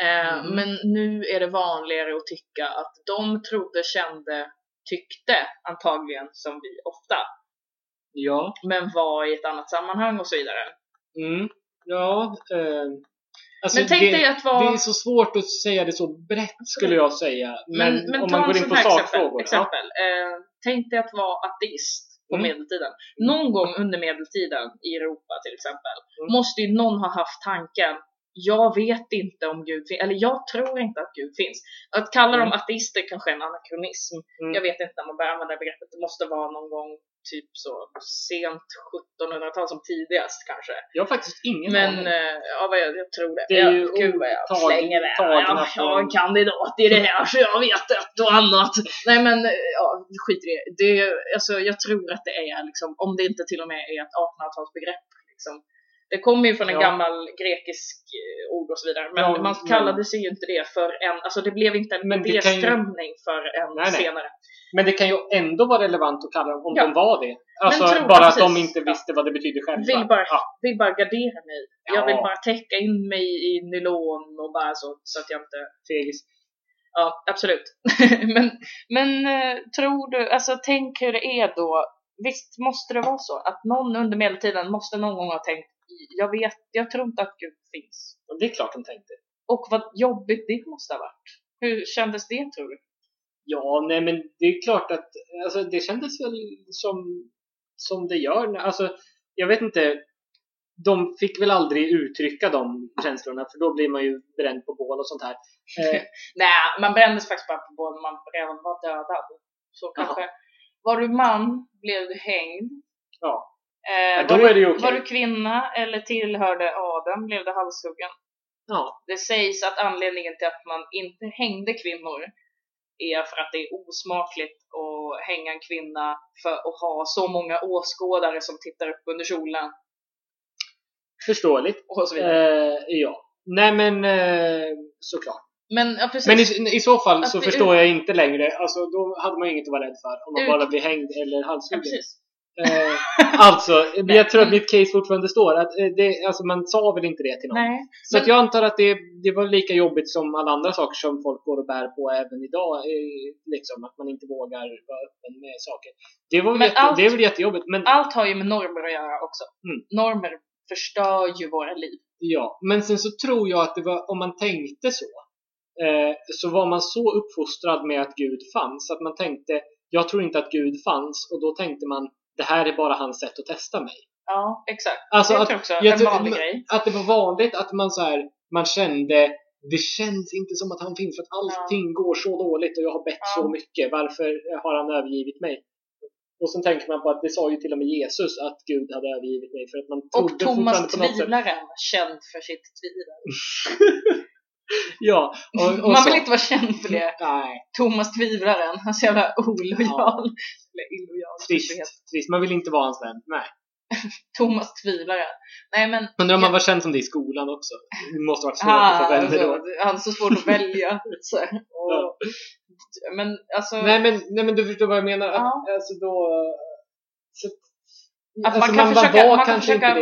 Eh, Mm. Men nu är det vanligare att tycka att de trodde, kände, tyckte antagligen som vi ofta Ja. men var i ett annat sammanhang och så vidare. Mm. Ja. Eh, alltså men tänk det, dig att vara... det är så svårt att säga det så brett skulle jag säga. Men, om ta man en går in på sakfrågor. Exempel. exempel. Eh, tänk dig att vara ateist på Mm. medeltiden. Någon gång under medeltiden i Europa till exempel Mm. måste ju någon ha haft tanken jag vet inte om Gud finns, eller jag tror inte att Gud finns. Att kalla dem Mm. ateister kanske är en anakronism. Mm. Jag vet inte när man börjar använda begreppet. Det måste vara någon gång typ så sent 1700-tal som tidigast kanske. Jag har faktiskt ingen Men aning. eh, ja, vad jag, jag tror det. Det är ja, ju gud vad jag tag- slänger jag är från- kandidat i det här så jag vet ett och annat. Nej men eh, ja, skit i det. det är, alltså, jag tror att det är liksom, om det inte till och med är ett 1800-talsbegrepp. Liksom. Det kommer ju från en Ja. gammal grekisk eh, ord och så vidare. Men Ja, man men- kallade sig ju inte det för en, alltså det blev inte en Men kan ju- idéströmning för en Nej, nej. senare. Men det kan ju ändå vara relevant att kalla dem om Ja. de var det. Alltså tror- bara ja, att de precis. inte visste vad det betyder själva. Vill bara, vill bara gardera mig. Jag Ja. vill bara täcka in mig i nylon och bara så, så att jag inte Fegis. Ja, absolut. men men eh, tror du, alltså tänk hur det är då. Visst måste det vara så att någon under medeltiden måste någon gång ha tänkt jag vet, jag tror inte att Gud finns. Och det är klart de tänkte. Och vad jobbigt det måste ha varit. Hur kändes det tror du? Ja, nej men det är klart att alltså, det kändes väl som, som det gör. Alltså, jag vet inte. De fick väl aldrig uttrycka de känslorna för då blir man ju bränd på bål och sånt här. Eh, Nej, man brändes faktiskt bara på bål när man redan var dödad. Så kanske, var du man blev du hängd. ja, Eh, Ja, var, du, okej. var du kvinna eller tillhörde Adam blev du halshuggen. ja, Det sägs att anledningen till att man inte hängde kvinnor är för att det är osmakligt att hänga en kvinna för att ha så många åskådare som tittar upp under kjolen förståeligt. och så vidare. Eh, ja. Nej men eh, såklart. Men ja. Men i, i så fall Att så förstår jag inte längre. Alltså då hade man inget att vara rädd för. Om man Ut- bara blir hängd eller ja, halshuggen. precis. Eh, alltså, jag tror att mitt case fortfarande står. Att eh, det, alltså man sa väl inte det till någon. Nej. Så att jag antar att det, det var lika jobbigt som alla andra saker som folk går och bär på även idag. eh, Liksom, att man inte vågar vara öppen med saker. Det, var jätte, allt- det är väl jättejobbigt. Men, Allt har ju med normer att göra också. Mm. Normer förstör ju våra liv. ja. men sen så tror jag att det var, om man tänkte så, eh, så var man så uppfostrad med att Gud fanns. Att man tänkte, jag tror inte att Gud fanns. Och då tänkte man, det här är bara hans sätt att testa mig. Ja, exakt. Alltså det att- tror också jag en vanlig grej. att det var vanligt att man så här, man kände det känns inte som att han finns för att allting går så dåligt och jag har bett Ja. så mycket. Varför har han övergivit mig? Och sen tänker man på att det sa ju till och med Jesus att Gud hade övergivit mig för att man Och Thomas. Tvivlaren, känd för sitt tvivel. Ja, och, och Man så. vill inte vara känd för det. Nej, Thomas Tvivlaren, han är så jävla olojal. Eller illojal. trist, trist. Man vill inte vara hans vän. Nej. Thomas Tvivlaren. Nej men, Undrar om man var känd som det i skolan också. Det måste varit svårt ah, att få vänner då. alltså, han har så svårt att välja. Så, här. och, Men alltså, Nej men, nej men du förstår vad jag menar. Att, Ja. Alltså då... Så, att alltså, man kan försöka, var man kan försöka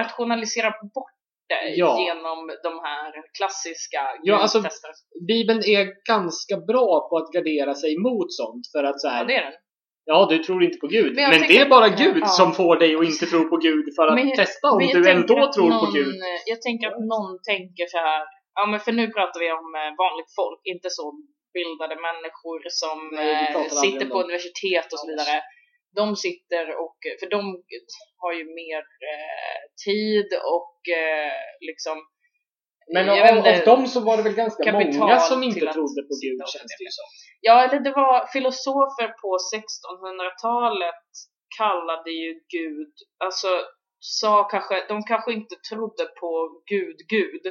rationalisera bort det Ja. genom de här klassiska Ja, alltså. Bibeln är ganska bra på att gardera sig mot sånt. För att så här, Ja, det är den. ja du tror inte på Gud. Men Men, det är bara Gud Ja. som får dig att inte tro på Gud för att Men- testa om du ändå tror någon, på Gud. Jag tänker att någon tänker så här. Ja, men för nu pratar vi om eh, vanligt folk, inte så bildade människor som Nej, eh, sitter på universitet och så vidare. De sitter och, för de har ju mer eh, tid och eh, liksom Men av, av dem så var det väl ganska många som inte trodde på Gud känns det ju som. Ja, eller det var filosofer på 1600-talet kallade ju Gud, alltså sa kanske, de kanske inte trodde på Gud, Gud,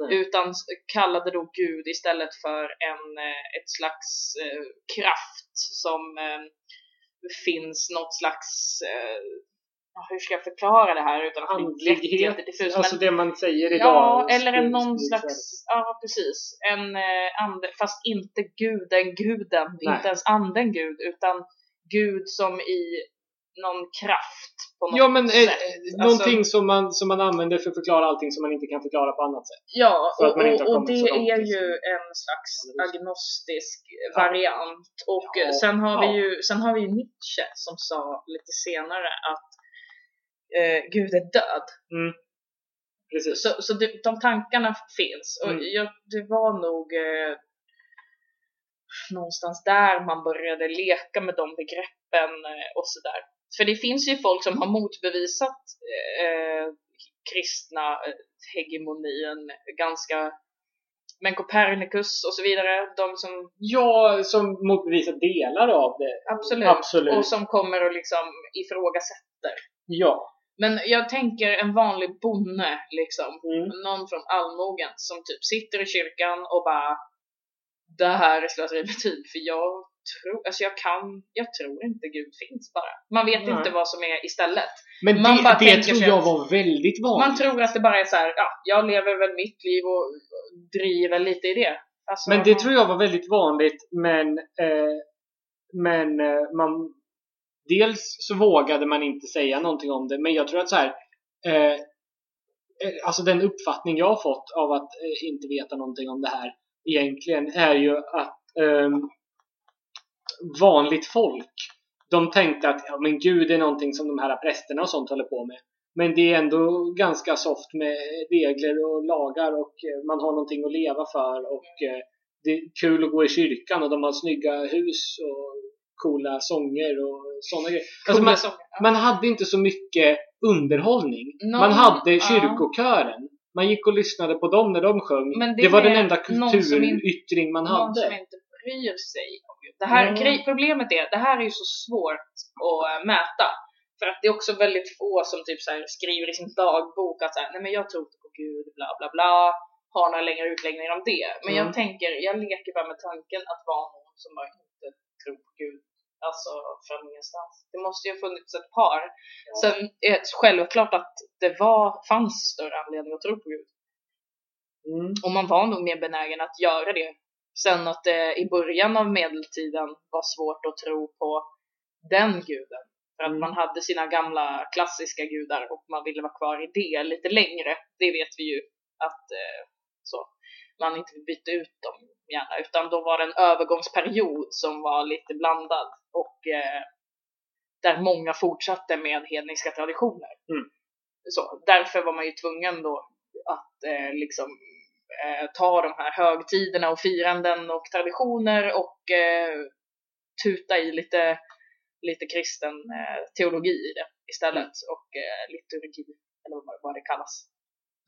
Nej. utan kallade då Gud istället för en, eh, ett slags eh, kraft som eh, finns något slags, eh, hur ska jag förklara det här utan att bli Andlighet, jättediffus? alltså men, det man säger idag. ja, eller en någon slags, ja precis, en eh, ande, fast inte guden, guden, Nej. inte ens anden gud, utan Gud som i någon kraft Ja men eh, sätt. eh, någonting som, man, som man använder för att förklara allting som man inte kan förklara på annat sätt. Ja, och, och, och det är liksom. ju en slags agnostisk Ja. variant. Och Ja. sen, har vi ju, sen har vi ju Nietzsche som sa lite senare att eh, Gud är död. Precis. Så, så det, de tankarna finns. Och Mm. jag, det var nog eh, någonstans där man började leka med de begreppen eh, och sådär. För det finns ju folk som har motbevisat eh, kristna eh, hegemonin ganska men Copernicus och så vidare, de som Ja, som motbevisar delar av det. absolut, Absolut. och som kommer och liksom ifrågasätter. Ja. Men jag tänker en vanlig bonde liksom, Mm. någon från allmogen som typ sitter i kyrkan och bara det här är slöseri med tid för jag tror, alltså jag kan, jag tror inte Gud finns bara. Man vet Nej. inte vad som är istället. Men Man bara det, det tänker tror jag att- var väldigt vanligt. Man tror att det bara är så här, ja, jag lever väl mitt liv och driver lite i det. Alltså, Men det tror jag var väldigt vanligt, men, eh, men eh, man, dels så vågade man inte säga någonting om det, men jag tror att så här, eh, eh, alltså den uppfattning jag har fått av att eh, inte veta någonting om det här egentligen är ju att ehm, vanligt folk, de tänkte att ja, men Gud är någonting som de här prästerna och sånt håller på med. Men det är ändå ganska soft med regler och lagar och eh, man har någonting att leva för och eh, det är kul att gå i kyrkan och de har snygga hus och coola sånger och sådana grejer. Alltså man, sånger. Ja. man hade inte så mycket underhållning. Någon- man hade kyrkokören. Man gick och lyssnade på dem när de sjöng. Men det, det var den enda någon kulturyttring man Någon hade. som inte bryr sig. Det här, Mm. problemet är, det här är ju så svårt att äh, mäta. För att det är också väldigt få som typ så skriver i sin dagbok att så här, nej men jag tror inte på Gud, bla bla bla. Har några längre utläggningar om det. Men jag Mm. tänker, jag leker bara med tanken att vara någon som bara inte tror på Gud. Alltså från ingenstans. Det måste ju ha funnits ett par. Sen är det självklart att det var, fanns större anledning att tro på Gud. Mm. Och man var nog mer benägen att göra det. Sen att det i början av medeltiden var svårt att tro på den guden. För att Mm. man hade sina gamla klassiska gudar och man ville vara kvar i det lite längre. Det vet vi ju att eh, så, man inte vill byta ut dem gärna. Utan då var det en övergångsperiod som var lite blandad. Och eh, där många fortsatte med hedniska traditioner. Mm. Så, därför var man ju tvungen då att eh, liksom eh, ta de här högtiderna och firanden och traditioner och eh, tuta i lite, lite kristen eh, teologi i det istället och eh, liturgi eller vad, det kallas.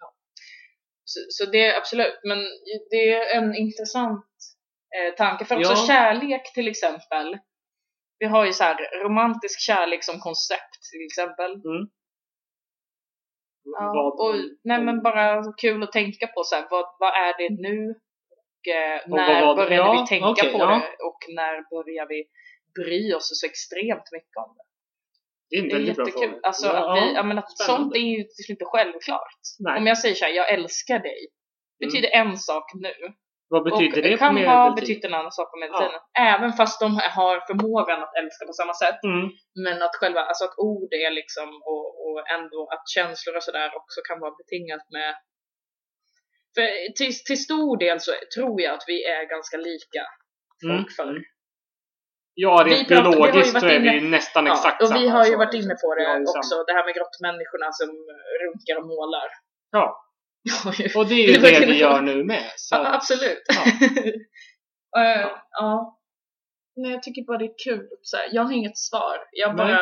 Ja. Så, så det är absolut, men det är en intressant eh, tanke för också Ja. kärlek till exempel. Vi har ju så här romantisk kärlek som koncept till exempel. Ja, och, nej men bara kul att tänka på så här, vad, vad är det nu? Och, eh, Och när vad- började ja, vi tänka okej, på ja. det? Och när börjar vi bry oss så extremt mycket om det? Det är Det är jättekul. Alltså att, vi, ja, men att spännande. sånt är ju inte självklart. Nej. Om jag säger så här, jag älskar dig. betyder en sak nu. Vad betyder och det kan ha betytt en annan sak på medeltiden. Även fast de har förmågan att älska på samma sätt. Mm. Men att själva, alltså att ord är liksom och, och ändå att känslor och sådär också kan vara betingat med för till, till stor del så tror jag att vi är ganska lika folk Mm. förr. Ja, rent biologiskt så är vi nästan Ja, exakt och samma. vi har ju varit inne på det också, det här med grottmänniskorna som runkar och målar. Ja, Ja, och det är ju det inne vi gör nu med. Så, ja, absolut. Ja. Eh, ja. Nej, jag tycker bara det är kul. Så här, jag har inget svar. Jag bara...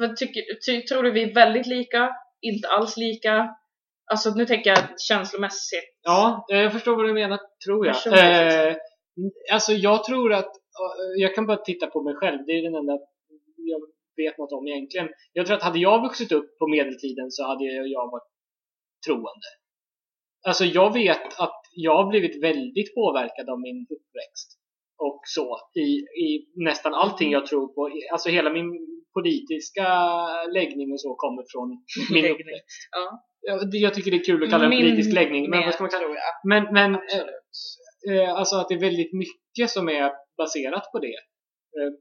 Vad tycker, ty, tror du vi är väldigt lika? Inte alls lika? Alltså nu tänker jag känslomässigt. ja, eh, jag förstår vad du menar, tror jag. Personligt, Eh, liksom. alltså jag tror att, eh, jag kan bara titta på mig själv, det är den enda jag vet något om egentligen. Jag tror att hade jag vuxit upp på medeltiden så hade jag varit troende. Alltså jag vet att jag har blivit väldigt påverkad av min uppväxt. Och så i, i nästan allting jag tror på. Alltså hela min politiska läggning och så kommer från min Läggning. uppväxt. Ja. Jag, jag tycker det är kul att kalla det politisk läggning. Men vad ska man kalla jag. Men, men eh, eh, alltså att det är väldigt mycket som är baserat på det. Eh,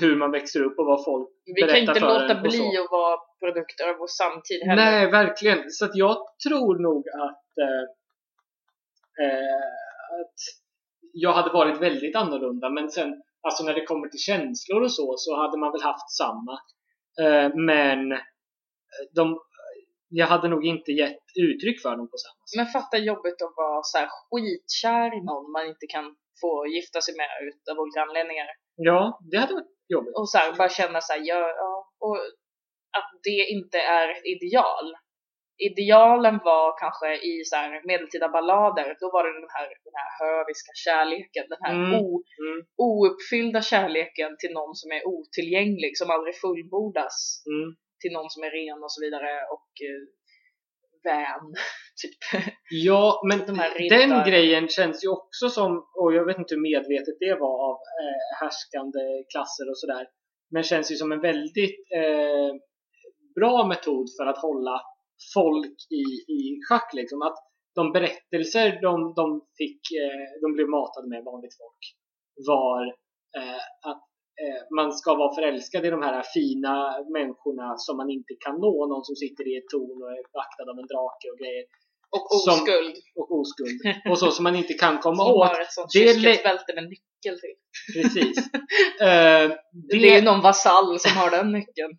hur man växer upp och vad folk Vi kan berättar inte för låta en och bli så. att vara produkter av vår samtid heller. Nej, verkligen. Så att jag tror nog att, eh, eh, att jag hade varit väldigt annorlunda. Men sen, alltså när det kommer till känslor och så, så hade man väl haft samma. Eh, men de, jag hade nog inte gett uttryck för dem på samma sätt. Men fatta jobbigt att vara så här skitkär i någon man inte kan få gifta sig med utav olika anledningar. Ja, det hade varit jobbigt. och så här, bara känna så här, ja, ja, och att det inte är ett ideal. Idealen var kanske i så här medeltida ballader, då var det den här, den här höviska kärleken, den här Mm, o, mm. ouppfyllda kärleken till någon som är otillgänglig, som aldrig fullbordas, Mm. till någon som är ren och så vidare och ban. Typ. Ja, men De den grejen känns ju också som, och jag vet inte hur medvetet det var av eh, härskande klasser och sådär, men känns ju som en väldigt eh, bra metod för att hålla folk i, i schack. Liksom. Att de berättelser de, de fick, eh, de blev matade med vanligt folk var eh, att man ska vara förälskad i de här fina människorna som man inte kan nå. Någon som sitter i ett torn och är vaktad av en drake och grejer Och Som- oskuld. och oskuld och så som man inte kan komma Som åt. har ett sånt Det är kyskhetsbälte med nyckel till. Precis. Eh, Det är det, någon vasall som har den nyckeln.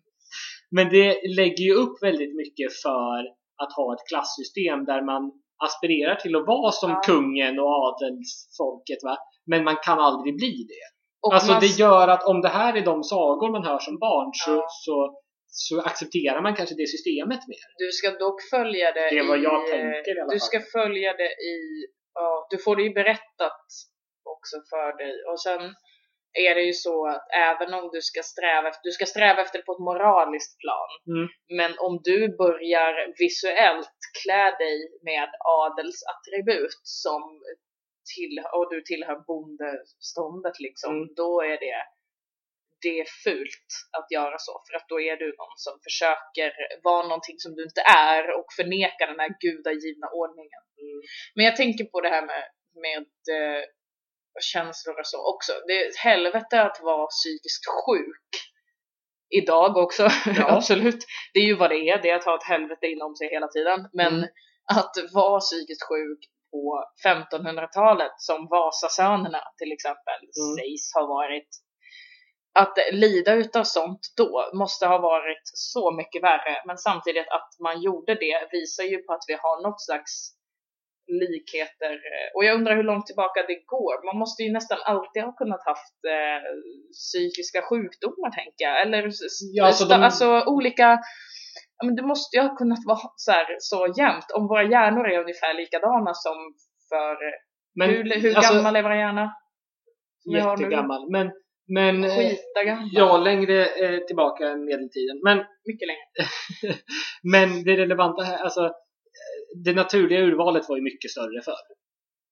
men det lägger ju upp väldigt mycket för att ha ett klassystem där man aspirerar till att vara som Ja. kungen och adelsfolket va? Men man kan aldrig bli det. Och alltså man- det gör att om det här är de sagor man hör som barn så, Ja. så, så accepterar man kanske det systemet mer. Du ska dock följa det Det är vad i, jag tänker i alla Du fall. ska följa det i, ja, du får det ju berättat också för dig och sen är det ju så att även om du ska sträva efter, du ska sträva efter det på ett moraliskt plan. Mm. Men om du börjar visuellt klä dig med adelsattribut som till, och du tillhör bondeståndet liksom, Mm. då är det det är fult att göra så för att då är du någon som försöker vara någonting som du inte är och förneka den här gudagivna ordningen. Men jag tänker på det här med, med eh, känslor och så också. Det är helvete att vara psykiskt sjuk. Idag också, Ja. absolut. Det är ju vad det är, det är att ha ett helvete inom sig hela tiden. Men Mm. att vara psykiskt sjuk på 1500-talet som Vasasönerna till exempel Mm. sägs ha varit att lida utav sånt då måste ha varit så mycket värre. Men samtidigt att man gjorde det visar ju på att vi har något slags likheter. Och jag undrar hur långt tillbaka det går. Man måste ju nästan alltid ha kunnat haft eh, psykiska sjukdomar tänker jag. Eller Ja, alltså de- alltså olika Ja, men det måste ju ha kunnat vara så, här, så jämnt. Om våra hjärnor är ungefär likadana som för... Men, hur hur alltså, gammal är våra hjärna? Jättegammal. Men, men eh, ja, längre eh, tillbaka än medeltiden. Men Mycket längre. Men det relevanta här, alltså eh, det naturliga urvalet var ju mycket större förr.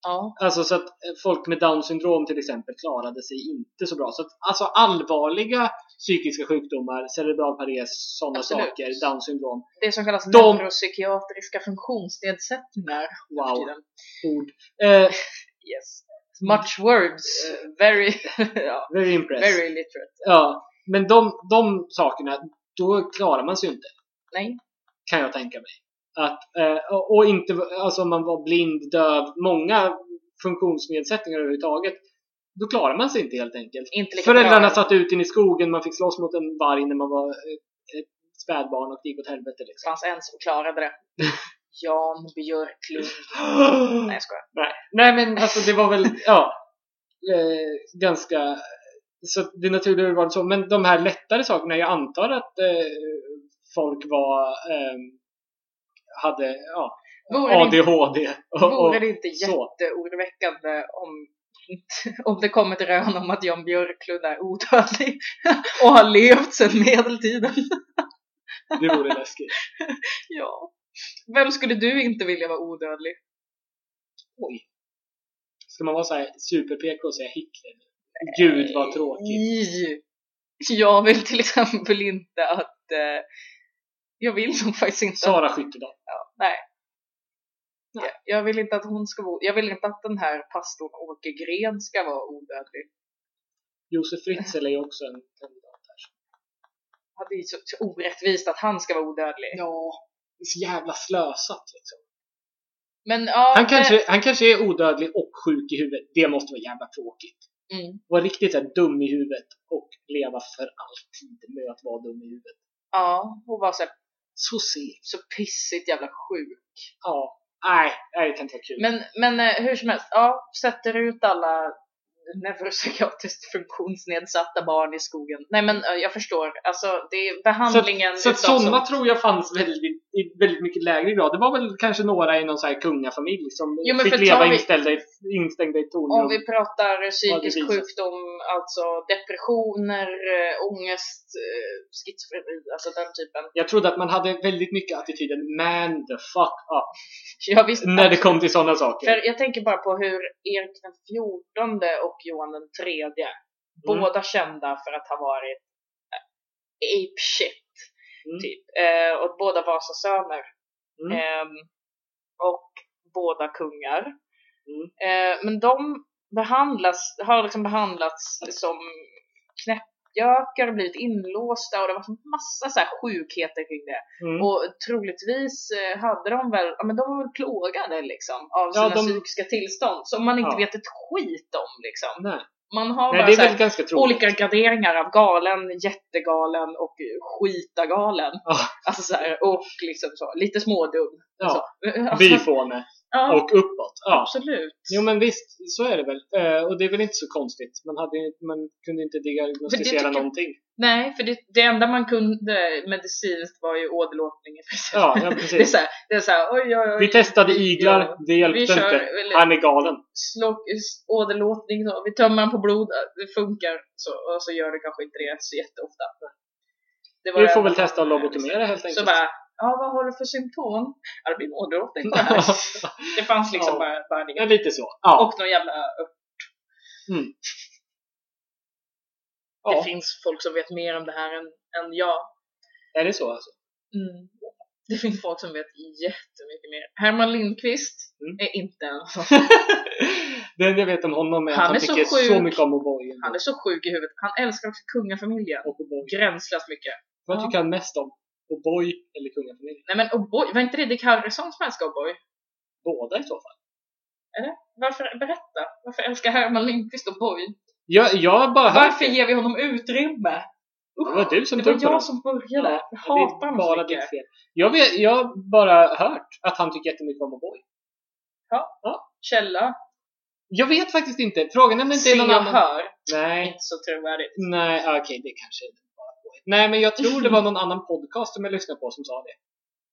Ja. Alltså så att eh, folk med down syndrom till exempel klarade sig inte så bra. Så att alltså allvarliga psykiska sjukdomar, cerebral pares, sådana Absolut. saker, down syndrom, Det som kallas De- neuropsykiatriska funktionsnedsättningar. wow, ord. Eh, Yes. Much words. Very, ja, very impressed. very literate. Ja, men de, de sakerna, då klarar man sig ju inte. Nej. kan jag tänka mig. Att, eh, och- inte, alltså om man var blind, döv, många funktionsnedsättningar överhuvudtaget. Då klarar man sig inte helt enkelt. Inte lika Föräldrarna bra. satt ut in i skogen, man fick slåss mot en varg när man var eh, ett spädbarn och det gick åt helvete Det liksom. fanns en som klarade det. Jan Björklund. Nej jag skojar. Nej. Nej men alltså det var väl, ja. Eh, ganska så det naturliga urvalet så. Men de här lättare sakerna, jag antar att eh, folk var eh, hade ja, Vore det, ADHD. Och, vore det inte jätteoroväckande om, om det kom ett rön om att Jan Björklund är odödlig och har levt sedan medeltiden? det vore läskigt. Ja. Vem skulle du inte vilja vara odödlig? Oj. Ska man vara så här super-PK och säga Hitler? Gud vad tråkigt. Nej. Jag vill till exempel inte att... Eh, jag vill nog faktiskt inte Sara Skyttedal. Ja, nej. Nej. Jag, jag vill inte att hon ska vara, jag vill inte att den här pastorn Åke Gren ska vara odödlig. Josef Fritzl är ju också en kandidat här. Ja, Det är så, så orättvist att han ska vara odödlig. Ja. Det är så jävla slösat liksom. Men ja, Han kanske, han kanske är odödlig och sjuk i huvudet. Det måste vara jävla tråkigt. Mm. Vara riktigt så dum i huvudet och leva för alltid med att vara dum i huvudet. Ja, hon var så, här, Så segt. så pissigt jävla sjuk. Ja. Nej, nej, det kan inte kul. Men, men eh, hur som helst, ja, sätter ut alla neuropsykiatriskt funktionsnedsatta barn i skogen. Nej men eh, jag förstår, alltså det är behandlingen Så utav sådana sånt. tror jag fanns väldigt, i väldigt mycket lägre grad. Det var väl kanske några i någon så här kungafamilj som Jo, fick leva vi- inställda i, instängda i tornrum. Om vi pratar psykisk sjukdom, alltså depressioner, äh, ångest, äh, schizofreni, alltså den typen. Jag trodde att man hade väldigt mycket attityden man the fuck up Ja, visst, när det kom till sådana saker. För jag tänker bara på hur Erik den fjortonde och Johan den tredje, Mm. båda kända för att ha varit äh, ape shit, Mm. typ. Eh, och båda Vasasöner. Ehm, och båda kungar. Eh, men de behandlas, har liksom behandlats som knäppjökar och blivit inlåsta och det var en massa så här sjukheter kring det. Mm. Och troligtvis eh, hade de väl, ja men de var väl plågade liksom av Ja, sina de- psykiska tillstånd som man inte Ja. vet ett skit om liksom. Nej. Man har Nej, bara så olika graderingar av galen, jättegalen och skitagalen. Ja. Alltså så här, och liksom så, lite smådum. Ja. Så. Alltså, Byfåne ja, och uppåt. Ja. absolut. Jo men visst, så är det väl. Eh, och det är väl inte så konstigt. Man, hade, man kunde inte diagnostisera tycker- någonting. Nej, för det, det enda man kunde medicinskt var ju åderlåtning. Ja, ja Det är precis. såhär, det är såhär, oj, oj, oj. Vi testade iglar, Ja, det hjälpte kör, inte. eller- Han är galen. slå, åderlåtning, så. vi tömmer den på blod, det funkar. Så, och så gör det kanske inte det så jätteofta. Det Vi får väl testa att lobotomera helt Så enkelt. bara, ja vad har du för symptom? Ja det blir åderlåtning på det här. Det fanns liksom Ja. bara, bara det. ja, lite så. Ja. Och någon jävla ört. Mm. Det ja. finns folk som vet mer om det här än, än jag. Är det så alltså? Mm. Det finns folk som vet jättemycket mer. Herman Lindqvist Mm. är inte en sån. Det enda jag vet om honom är att Han han, är så så mycket om O'boy. Han är så sjuk i huvudet. Han älskar också kungafamiljen. Och. Gränslöst mycket. Vad tycker han mest om? O'boy eller kungafamiljen? Nej men O'boy, var inte det Dick Harrison som älskar O'boy? Båda i så fall. Varför, berätta. Varför älskar Herman Lindqvist O'boy? Jag, jag har bara Varför ger vi honom utrymme? Det var du som det var jag som började. Ja, jag det hatar honom så mycket. fel. Jag, vet, jag har bara hört att han tycker jättemycket om O'boy. Källa. Jag vet faktiskt inte. Frågan är om det inte är Se någon och annan. hör. Nej, Inte så trovärdigt. nej, okej, det kanske är påhitt. Nej, men jag tror det var någon annan podcast som jag lyssnade på som sa det.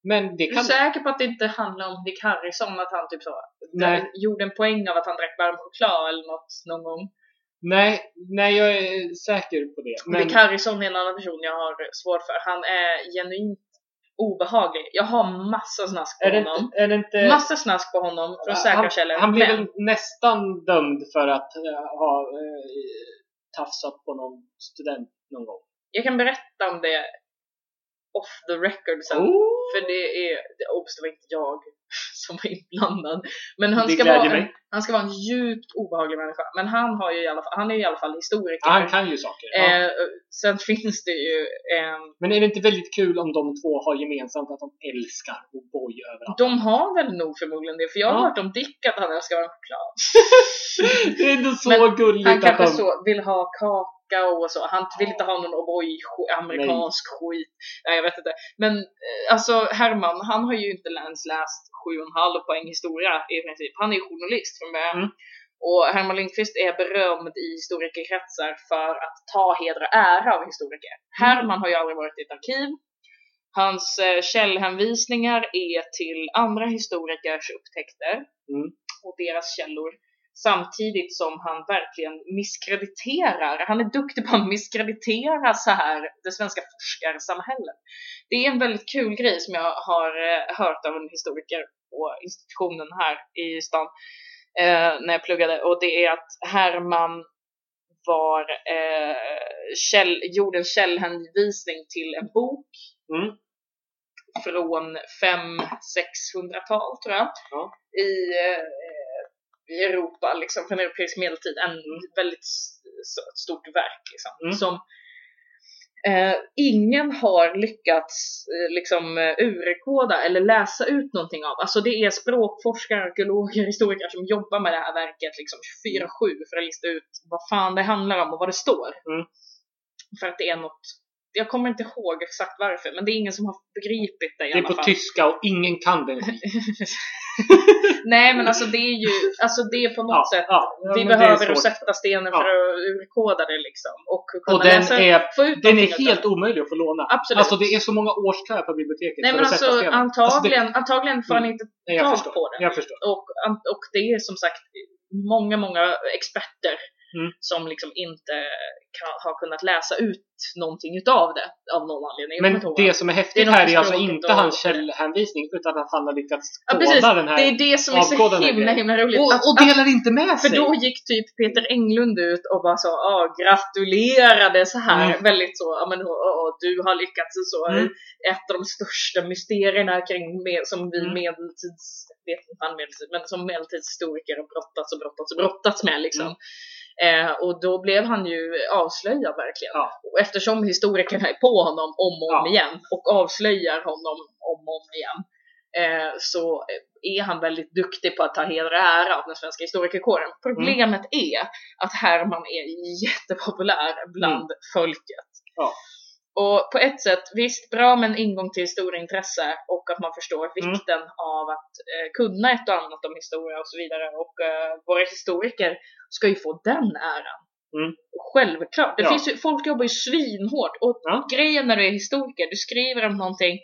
Men det Är du kan... säker på att det inte handlar om Dick Harrison? Att han typ så Nej. gjorde en poäng av att han drack varm choklad eller något någon gång? Nej, nej, jag är säker på det. Men... Dick Harrison är en annan person jag har svårt för. Han är genuint obehaglig. Jag har massa snask på Är honom. inte- är inte... Massa snask på honom från säkra han, källor. han blev väl nästan dömd för att eh, ha uh, tafsat på någon student någon gång. Jag kan berätta om det off the record sen. Oh, För det är, obs, det var inte jag som var inblandad. Men han ska, vara en, han ska vara en djupt obehaglig människa. Men han, har ju i alla fall, han är ju i alla fall historiker. Han kan ju saker. Ja. eh, sen finns det ju en Men är det inte väldigt kul om de två har gemensamt att de älskar O'boy överallt? De har väl nog förmodligen det, för jag har Ja. hört om Dick att han älskar varm choklad. det är ändå så Men gulligt Han kanske de... så vill ha kakao och så. Han vill inte ha någon O'boy amerikansk skit. Nej, jag vet inte. Men eh, alltså Herman, han har ju inte ens läst 7,5 poäng historia i princip. Han är journalist från början. Mm. Och Herman Lindqvist är berömd i historikerkretsar för att ta heder och ära av historiker. Herman har ju aldrig varit i ett arkiv. Hans eh, källhänvisningar är till andra historikers upptäckter Mm. och deras källor. Samtidigt som han verkligen misskrediterar, han är duktig på att misskreditera så här det svenska forskarsamhället. Det är en väldigt kul grej som jag har eh, hört av en historiker på institutionen här i stan eh, när jag pluggade och det är att Herman var, eh, käll, gjorde en källhänvisning till en bok Mm. från 500-600-tal tror jag Ja. i, eh, Europa, liksom från europeisk medeltid. En väldigt ett stort verk liksom, Mm. som eh, ingen har lyckats eh, liksom eh, urkoda eller läsa ut någonting av. Alltså det är språkforskare, arkeologer, historiker som jobbar med det här verket liksom 24-7 för att lista ut vad fan det handlar om och vad det står. Mm. För att det är något jag kommer inte ihåg exakt varför, men det är ingen som har begripit det i Det är på fall. tyska och ingen kan den. Nej men alltså det är ju, alltså det är på något sätt, ja, vi det behöver sätta stenen Ja. för att urkoda det liksom. Och kunna Och den läsa, är, den är helt det. omöjlig att få låna. Absolut. Alltså det är så många årskö på biblioteket Nej för men att alltså sätta stenen. antagligen, antagligen får han Mm. inte tag på den. Jag förstår. Och, och det är som sagt många, många experter Mm. som liksom inte kan, har kunnat läsa ut någonting utav det av någon anledning. Men det som är är häftigt något här är alltså inte hans källhänvisning utan att han har lyckats Ja, precis. koda den här Det är det som är så himla grejen. himla roligt. och, Att- och delar inte med För sig. då gick typ Peter Englund ut och bara sa ah, gratulerade så här Mm. väldigt så, ja men åh, åh, du har lyckats så. Mm. Ett av de största mysterierna kring med, som vi Mm. medeltids, vet inte fan medeltid, men som medeltidshistoriker har brottats och brottats och brottats med liksom. Mm. Eh, och då blev han ju avslöjad verkligen. Ja. Och eftersom historikerna är på honom om och om Ja. igen och avslöjar honom om och om igen eh, så är han väldigt duktig på att ta heder och ära av den svenska historikerkåren. Problemet är att Herman är jättepopulär bland folket. Mm. Ja. Och på ett sätt, visst bra med en ingång till historieintresse och att man förstår Mm. vikten av att eh, kunna ett och annat om historia och så vidare. Och eh, våra historiker ska ju få den äran. Mm. Självklart. Det Ja. finns ju, folk jobbar ju svinhårt och Ja. grejen när du är historiker, du skriver om någonting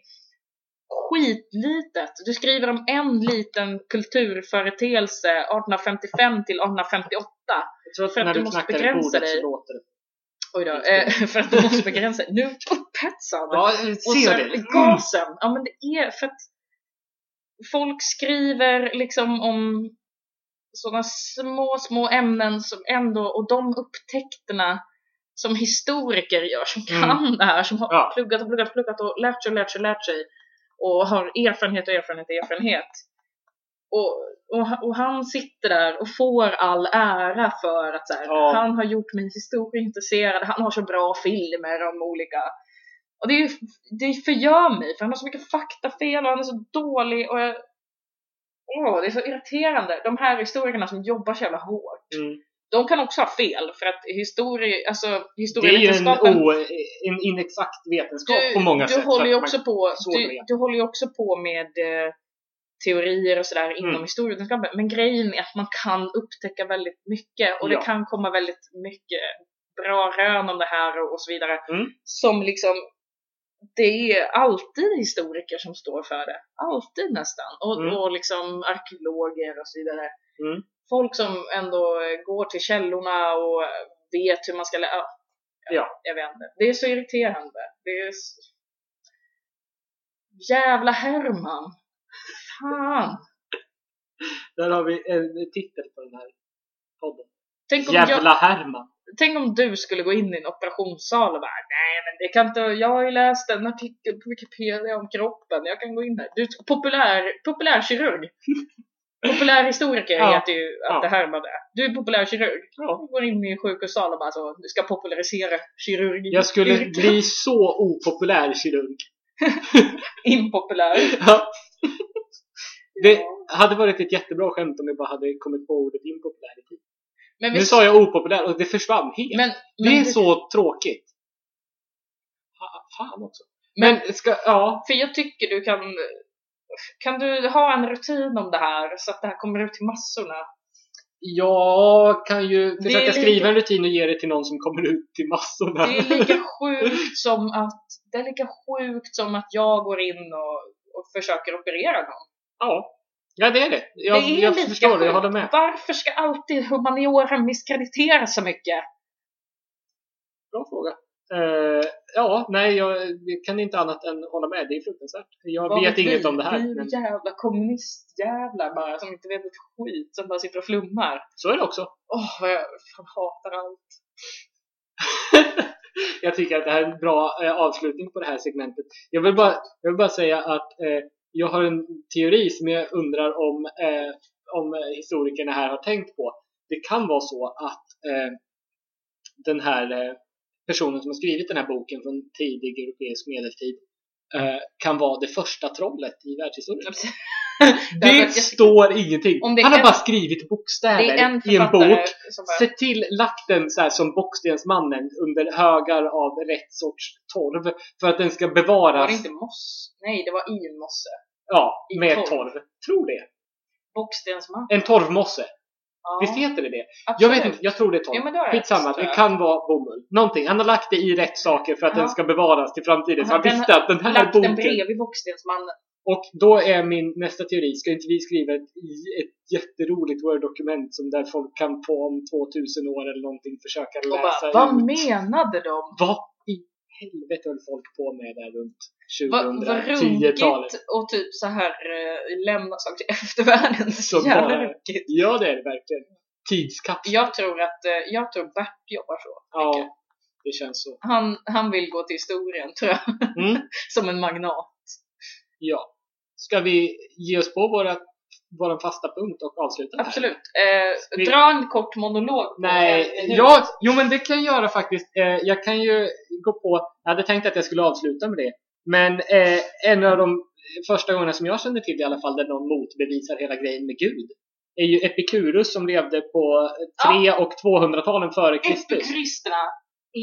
skitlitet. Du skriver om en liten kulturföreteelse 1855 till 1858. Jag tror att när du måste knackar i begränsa bordet dig. så låter det. Oj då, eh, för att du måste begränsa Nu upphetsad! Ja, Och sen det. Mm. gasen. Ja men det är för att folk skriver liksom om sådana små, små ämnen som ändå, och de upptäckterna som historiker gör, som Mm. kan det här, som har Ja. pluggat och pluggat och pluggat och lärt sig och lärt sig och lärt sig och har erfarenhet och erfarenhet och erfarenhet. Och, och, och han sitter där och får all ära för att så här, Ja. han har gjort mig historieintresserad, han har så bra filmer om olika och det, är, det förgör mig, för han har så mycket faktafel och han är så dålig och jag, åh, det är så irriterande. De här historikerna som jobbar så jävla hårt, Mm. de kan också ha fel för att historie, alltså Det är ju en, historievetenskapen en inexakt vetenskap du, på många du sätt. Håller ju också man- på, du, du håller ju också på med eh, teorier och sådär inom Mm. historievetenskapen. Men grejen är att man kan upptäcka väldigt mycket och det Ja. kan komma väldigt mycket bra rön om det här och, och så vidare. Mm. Som liksom, det är alltid historiker som står för det. Alltid nästan. Och, Mm. och liksom arkeologer och så vidare. Mm. Folk som ändå går till källorna och vet hur man ska lära. Ja, Ja. jag vet inte. Det är så irriterande. Det är s- Jävla Herman! Fan! Där har vi en titel på den här podden. Tänk om, jag, Jävla Herman. tänk om du skulle gå in i en operationssal och bara Nej men det kan inte, jag har ju läst en artikel på Wikipedia om kroppen, jag kan gå in där. Du är populär, populärkirurg. Populärhistoriker Ja. heter ju att Ja. det här med det. Du är populärkirurg. Ja. Du går in i en sjukhussal och bara så, du ska popularisera kirurgi. Jag skulle bli så opopulär kirurg. Impopulär. Ja. Det hade varit ett jättebra skämt om jag bara hade kommit på ordet impopulär i tid. Men Nu sa jag opopulär och det försvann helt. men, det är så tråkigt. Ha- Fan också. Men- ska, ja. För jag tycker du kan kan du ha en rutin om det här så att det här kommer ut till massorna? Jag kan ju är försöka lika- skriva en rutin och ge det till någon som kommer ut till massorna. Det är lika sjukt som att det är lika sjukt som att jag går in och, och försöker operera någon. Ja. ja, det är det. Jag, det är jag förstår det, jag håller med. Varför ska alltid humanioran misskrediteras så mycket? Bra fråga. Eh, ja, nej, jag kan inte annat än hålla med. Det är fruktansvärt. Jag Vad vet inget vi? om det här. Vi är Men jävla kommunistjävlar bara som inte vet ett skit som bara sitter och flummar. så är det också. Åh, vad jag fan hatar allt. jag tycker att det här är en bra eh, avslutning på det här segmentet. Jag vill bara, jag vill bara säga att eh, jag har en teori som jag undrar om, eh, om historikerna här har tänkt på. Det kan vara så att eh, den här eh, personen som har skrivit den här boken från tidig europeisk medeltid eh, kan vara det första trollet i världshistorien. Det står ingenting. Det Han har en- bara skrivit bokstäver en i en bok. bara, Se till, lagt den så här som Bockstensmannen under högar av rätt sorts torv för att den ska var det bevaras. inte moss? Nej, det var i en mosse. Ja, i med torv? torv. Tror det. Bockstensman. En torvmosse. Ja, Visst heter det det? Jag absolut. vet inte, jag tror det är torv. Ja, Skitsamma, det jag. kan vara bomull. Någonting. Han har lagt det i rätt saker för att Ja. den ska bevaras till framtiden. Så han den visste att den här Lagt den boken... bredvid Bockstensmannen. Och då är min nästa teori, ska inte vi skriva ett, ett jätteroligt Word-dokument som där folk kan få om 2000 år eller någonting försöka Och läsa bara, vad ut. menade de? Vad helvete höll folk på med där runt Vad vad 2010-talet? runkigt och typ så här eh, lämna saker till eftervärlden. Så jävla bara- runkigt. Ja, det är det verkligen. Tidskapsel. Jag tror att, eh, jag tror Bert jobbar så. mycket. Ja, det känns så. Han, han vill gå till historien tror jag. Mm. Som en magnat. Ja. Ska vi ge oss på våra, våran fasta punkt och avsluta det här? Absolut. Eh, Vi- Dra en kort monolog. Nej, ja, jo men det kan jag göra faktiskt. Eh, jag kan ju gå på, jag hade tänkt att jag skulle avsluta med det. Men eh, en av de första gångerna som jag känner till i alla fall där någon motbevisar hela grejen med Gud är ju Epikurus som levde på 3 och 200-talen före Kristus. Epikuristerna,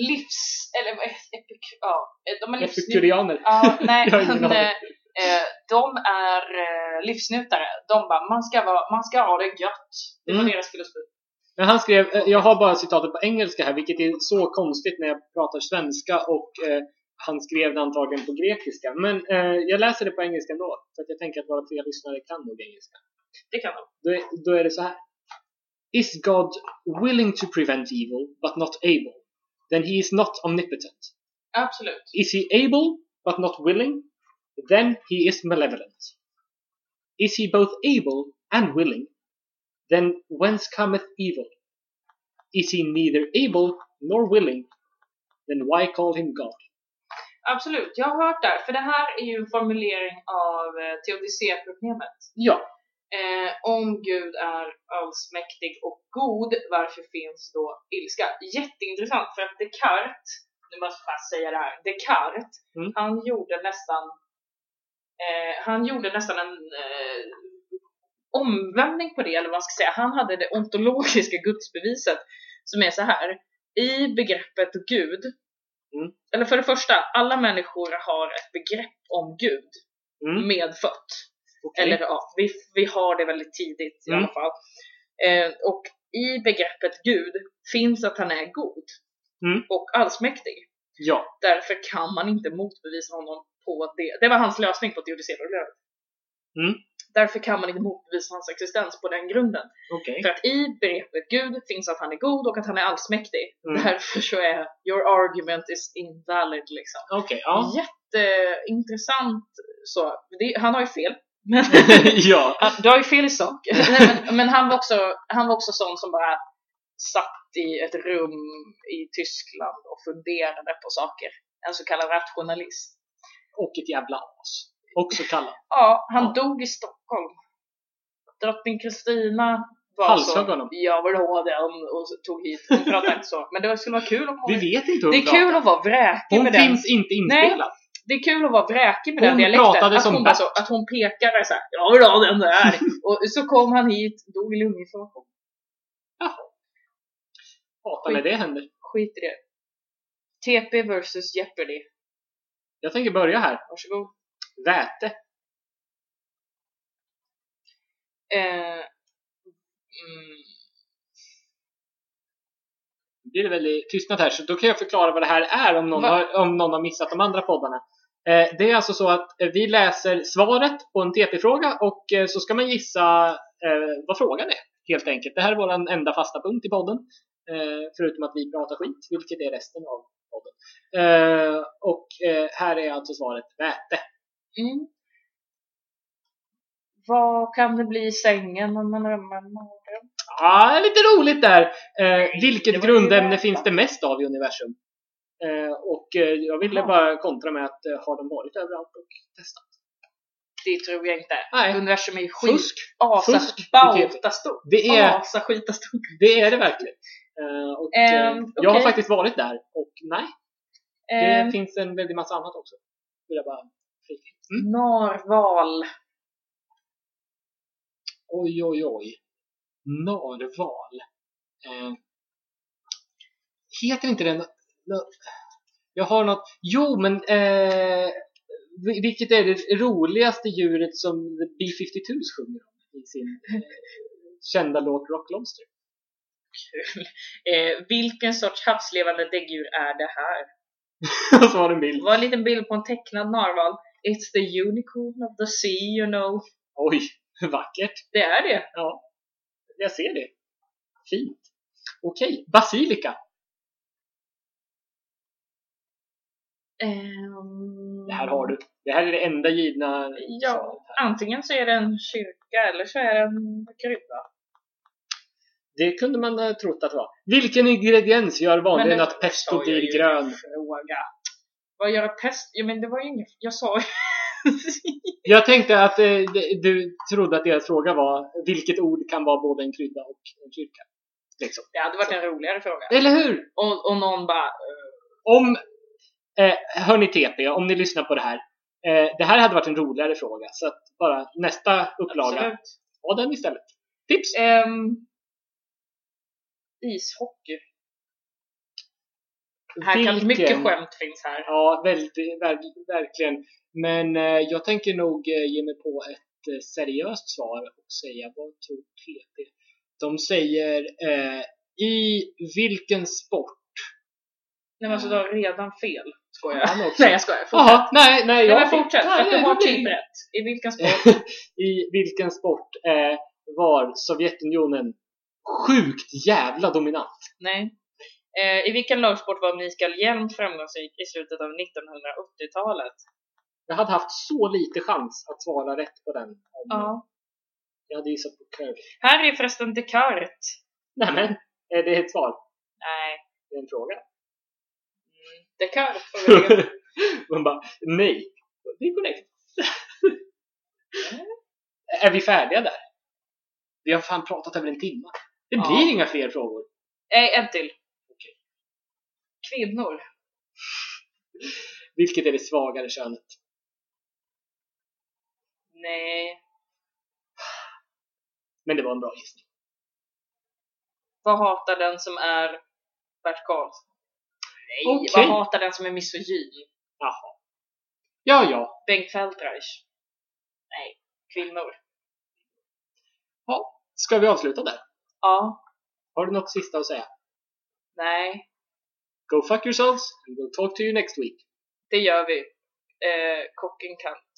livs... Eller vad är epik... Ja, de är livsnjutare. Epikurianer. Ja, nej, Jag har ingen men, aning. Eh, de är eh, livsnjutare. De bara, man ska, vara, man ska ha det gött. Det var Mm. deras filosofi. Men han skrev, eh, jag har bara citatet på engelska här, vilket är så konstigt när jag pratar svenska och eh, han skrev det antagligen på grekiska. Men eh, jag läser det på engelska ändå, för att jag tänker att våra tre lyssnare kan nog engelska. Det kan de. Då är, då är det så här. Is God willing to prevent evil, but not able? Then he is not omnipotent. Absolut. Is he able, but not willing? Then he is malevolent. Is he both able and willing? Then whence cometh evil? Is he neither able nor willing? Then why call him God? Absolut. Jag har hört det. För det här är ju en formulering av eh, teodicéproblemet. Ja, Eh, om Gud är allsmäktig och god, varför finns då ilska? Jätteintressant för att Descartes, nu måste jag säga det här, Descartes, Mm. han gjorde nästan eh, han gjorde nästan en eh, omvändning på det, eller vad man ska säga. Han hade det ontologiska gudsbeviset som är så här. I begreppet Gud, Mm. eller för det första, alla människor har ett begrepp om Gud mm. medfött. okej. Eller ja, vi, vi har det väldigt tidigt i Mm. alla fall. Eh, och i begreppet Gud finns att han är god Mm. och allsmäktig. Ja, Därför kan man inte motbevisa honom på det. Det var hans lösning på teodicéproblemet. Mm. Därför kan man inte motbevisa hans existens på den grunden. okej. För att i begreppet Gud finns att han är god och att han är allsmäktig. Mm. Därför så är your argument is invalid liksom. Okej, ja. Jätteintressant så. Det, han har ju fel. Men ja. Ja, du har ju fel i sak. Nej, men, men han, var också, han var också sån som bara satt i ett rum i Tyskland och funderade på saker. En så kallad rationalist. Och ett jävla as. Också kallad. Ja, han Ja. dog i Stockholm. Drottning Kristina var Halshögg så. honom. Jag vill ha den och tog hit. Hon pratade inte så. Men det skulle vara kul om hon... Vi vet inte hur Det hon är kul att vara vräkig Hon med den. finns inte inspelad. Det är kul att vara vräkig med den Hon dialekten. pratade Att som hon, så, att hon pekade så här, jag vill ha den där. och så kom han hit, dog i lunginflammation. Hatar när det händer. Skit i det. TP versus Jeopardy. Jag tänker börja här. Varsågod. Väte. Eh, mm, Nu blir det väldigt tystnad här, så då kan jag förklara vad det här är om någon, Va? har, om någon har missat de andra poddarna. Eh, det är alltså så att eh, vi läser svaret på en TP-fråga och eh, så ska man gissa eh, vad frågan är, helt enkelt. Det här är vår enda fasta punkt i podden. Eh, förutom att vi pratar skit, vilket är resten av podden. Eh, och eh, här är alltså svaret väte. mm. Vad kan det bli i sängen om man römmer magen? Ja, lite roligt där. Eh, vilket det grundämne ju finns det mest av i universum? Eh, och eh, jag ville Jaha. bara kontra med att eh, har de varit överallt och testat? Det tror jag inte. Nej. Universum är ju skit. Fusk. Asa, Fusk bauta. Det är, Asa skita det är det verkligen. Eh, och, Ehm, Jag har faktiskt varit där och nej, det Eh, finns en väldig massa annat också. Vill jag bara. Mm. narval. Oj, oj, oj. Narval. Eh, heter inte den... Jag har något... Jo, men... Eh, vil- vilket är det roligaste djuret som The B-52s sjunger om i sin eh, kända låt Rock Lobster? Eh, vilken sorts havslevande däggdjur är det här? Och så har du en bild. Det var en liten bild på en tecknad narval. It's the unicorn of the sea, you know. Oj, vackert. Det är det. Ja, jag ser det. Fint. Okej, basilika. Ehm, Det här har du. Det här är det enda givna. Ja, antingen så är det en kyrka eller så är det en krydda. Det kunde man ha trott att det var. Vilken ingrediens gör vanligen att pesto blir grön? Fråga. Vad gör pest? Ja men det var ju inget, jag sa ju. Jag tänkte att eh, du trodde att deras fråga var vilket ord kan vara både en krydda och en kyrka. Liksom. Det hade varit en roligare fråga. Eller hur? Och, och någon bara, Om, eh, hörni TP, om ni lyssnar på det här. Eh, det här hade varit en roligare fråga. Så att bara nästa upplaga, absolut. ha den istället. Tips! Ehm, ishockey. Här kan Vilken- mycket skämt finns här. Ja, väldigt, ver, verkligen. Men eh, jag tänker nog eh, ge mig på ett eh, seriöst svar och säga vad tror TT? De säger eh, i vilken sport? Nej men alltså du har redan fel. Skojar Han också. Nej jag skojar. Fortsätt. Jaha, nej, nej. Nej jag men fortsätt, för att du nej, har typ rätt. I vilken sport? I vilken sport eh, var Sovjetunionen sjukt jävla dominant? Nej. Eh, I vilken lagsport var Mikael Hjelm framgångsrik i slutet av 1980-talet? Jag hade haft så lite chans att svara rätt på den. Om Ja. Jag hade gissat på curling. Här är förresten Descartes. Nämen, är det ett svar? Nej. Det är en fråga. Mm. Descartes får. Man bara, nej. Det är korrekt. är vi färdiga där? Vi har fan pratat över en timme. Det Ja. blir inga fler frågor. Nej, en till. Kvinnor. Vilket är det svagare könet? Nej. Men det var en bra gissning. Vad hatar den som är Bert Karlsson? Nej, Okej. vad hatar den som är misogyn? Jaha. Ja, ja. Bengt Feldreich? Nej, kvinnor. ja. Ska vi avsluta där? Ja, Har du något sista att säga? nej, Go fuck yourselves and we'll talk to you next week. det gör vi. Eh, kocken kant.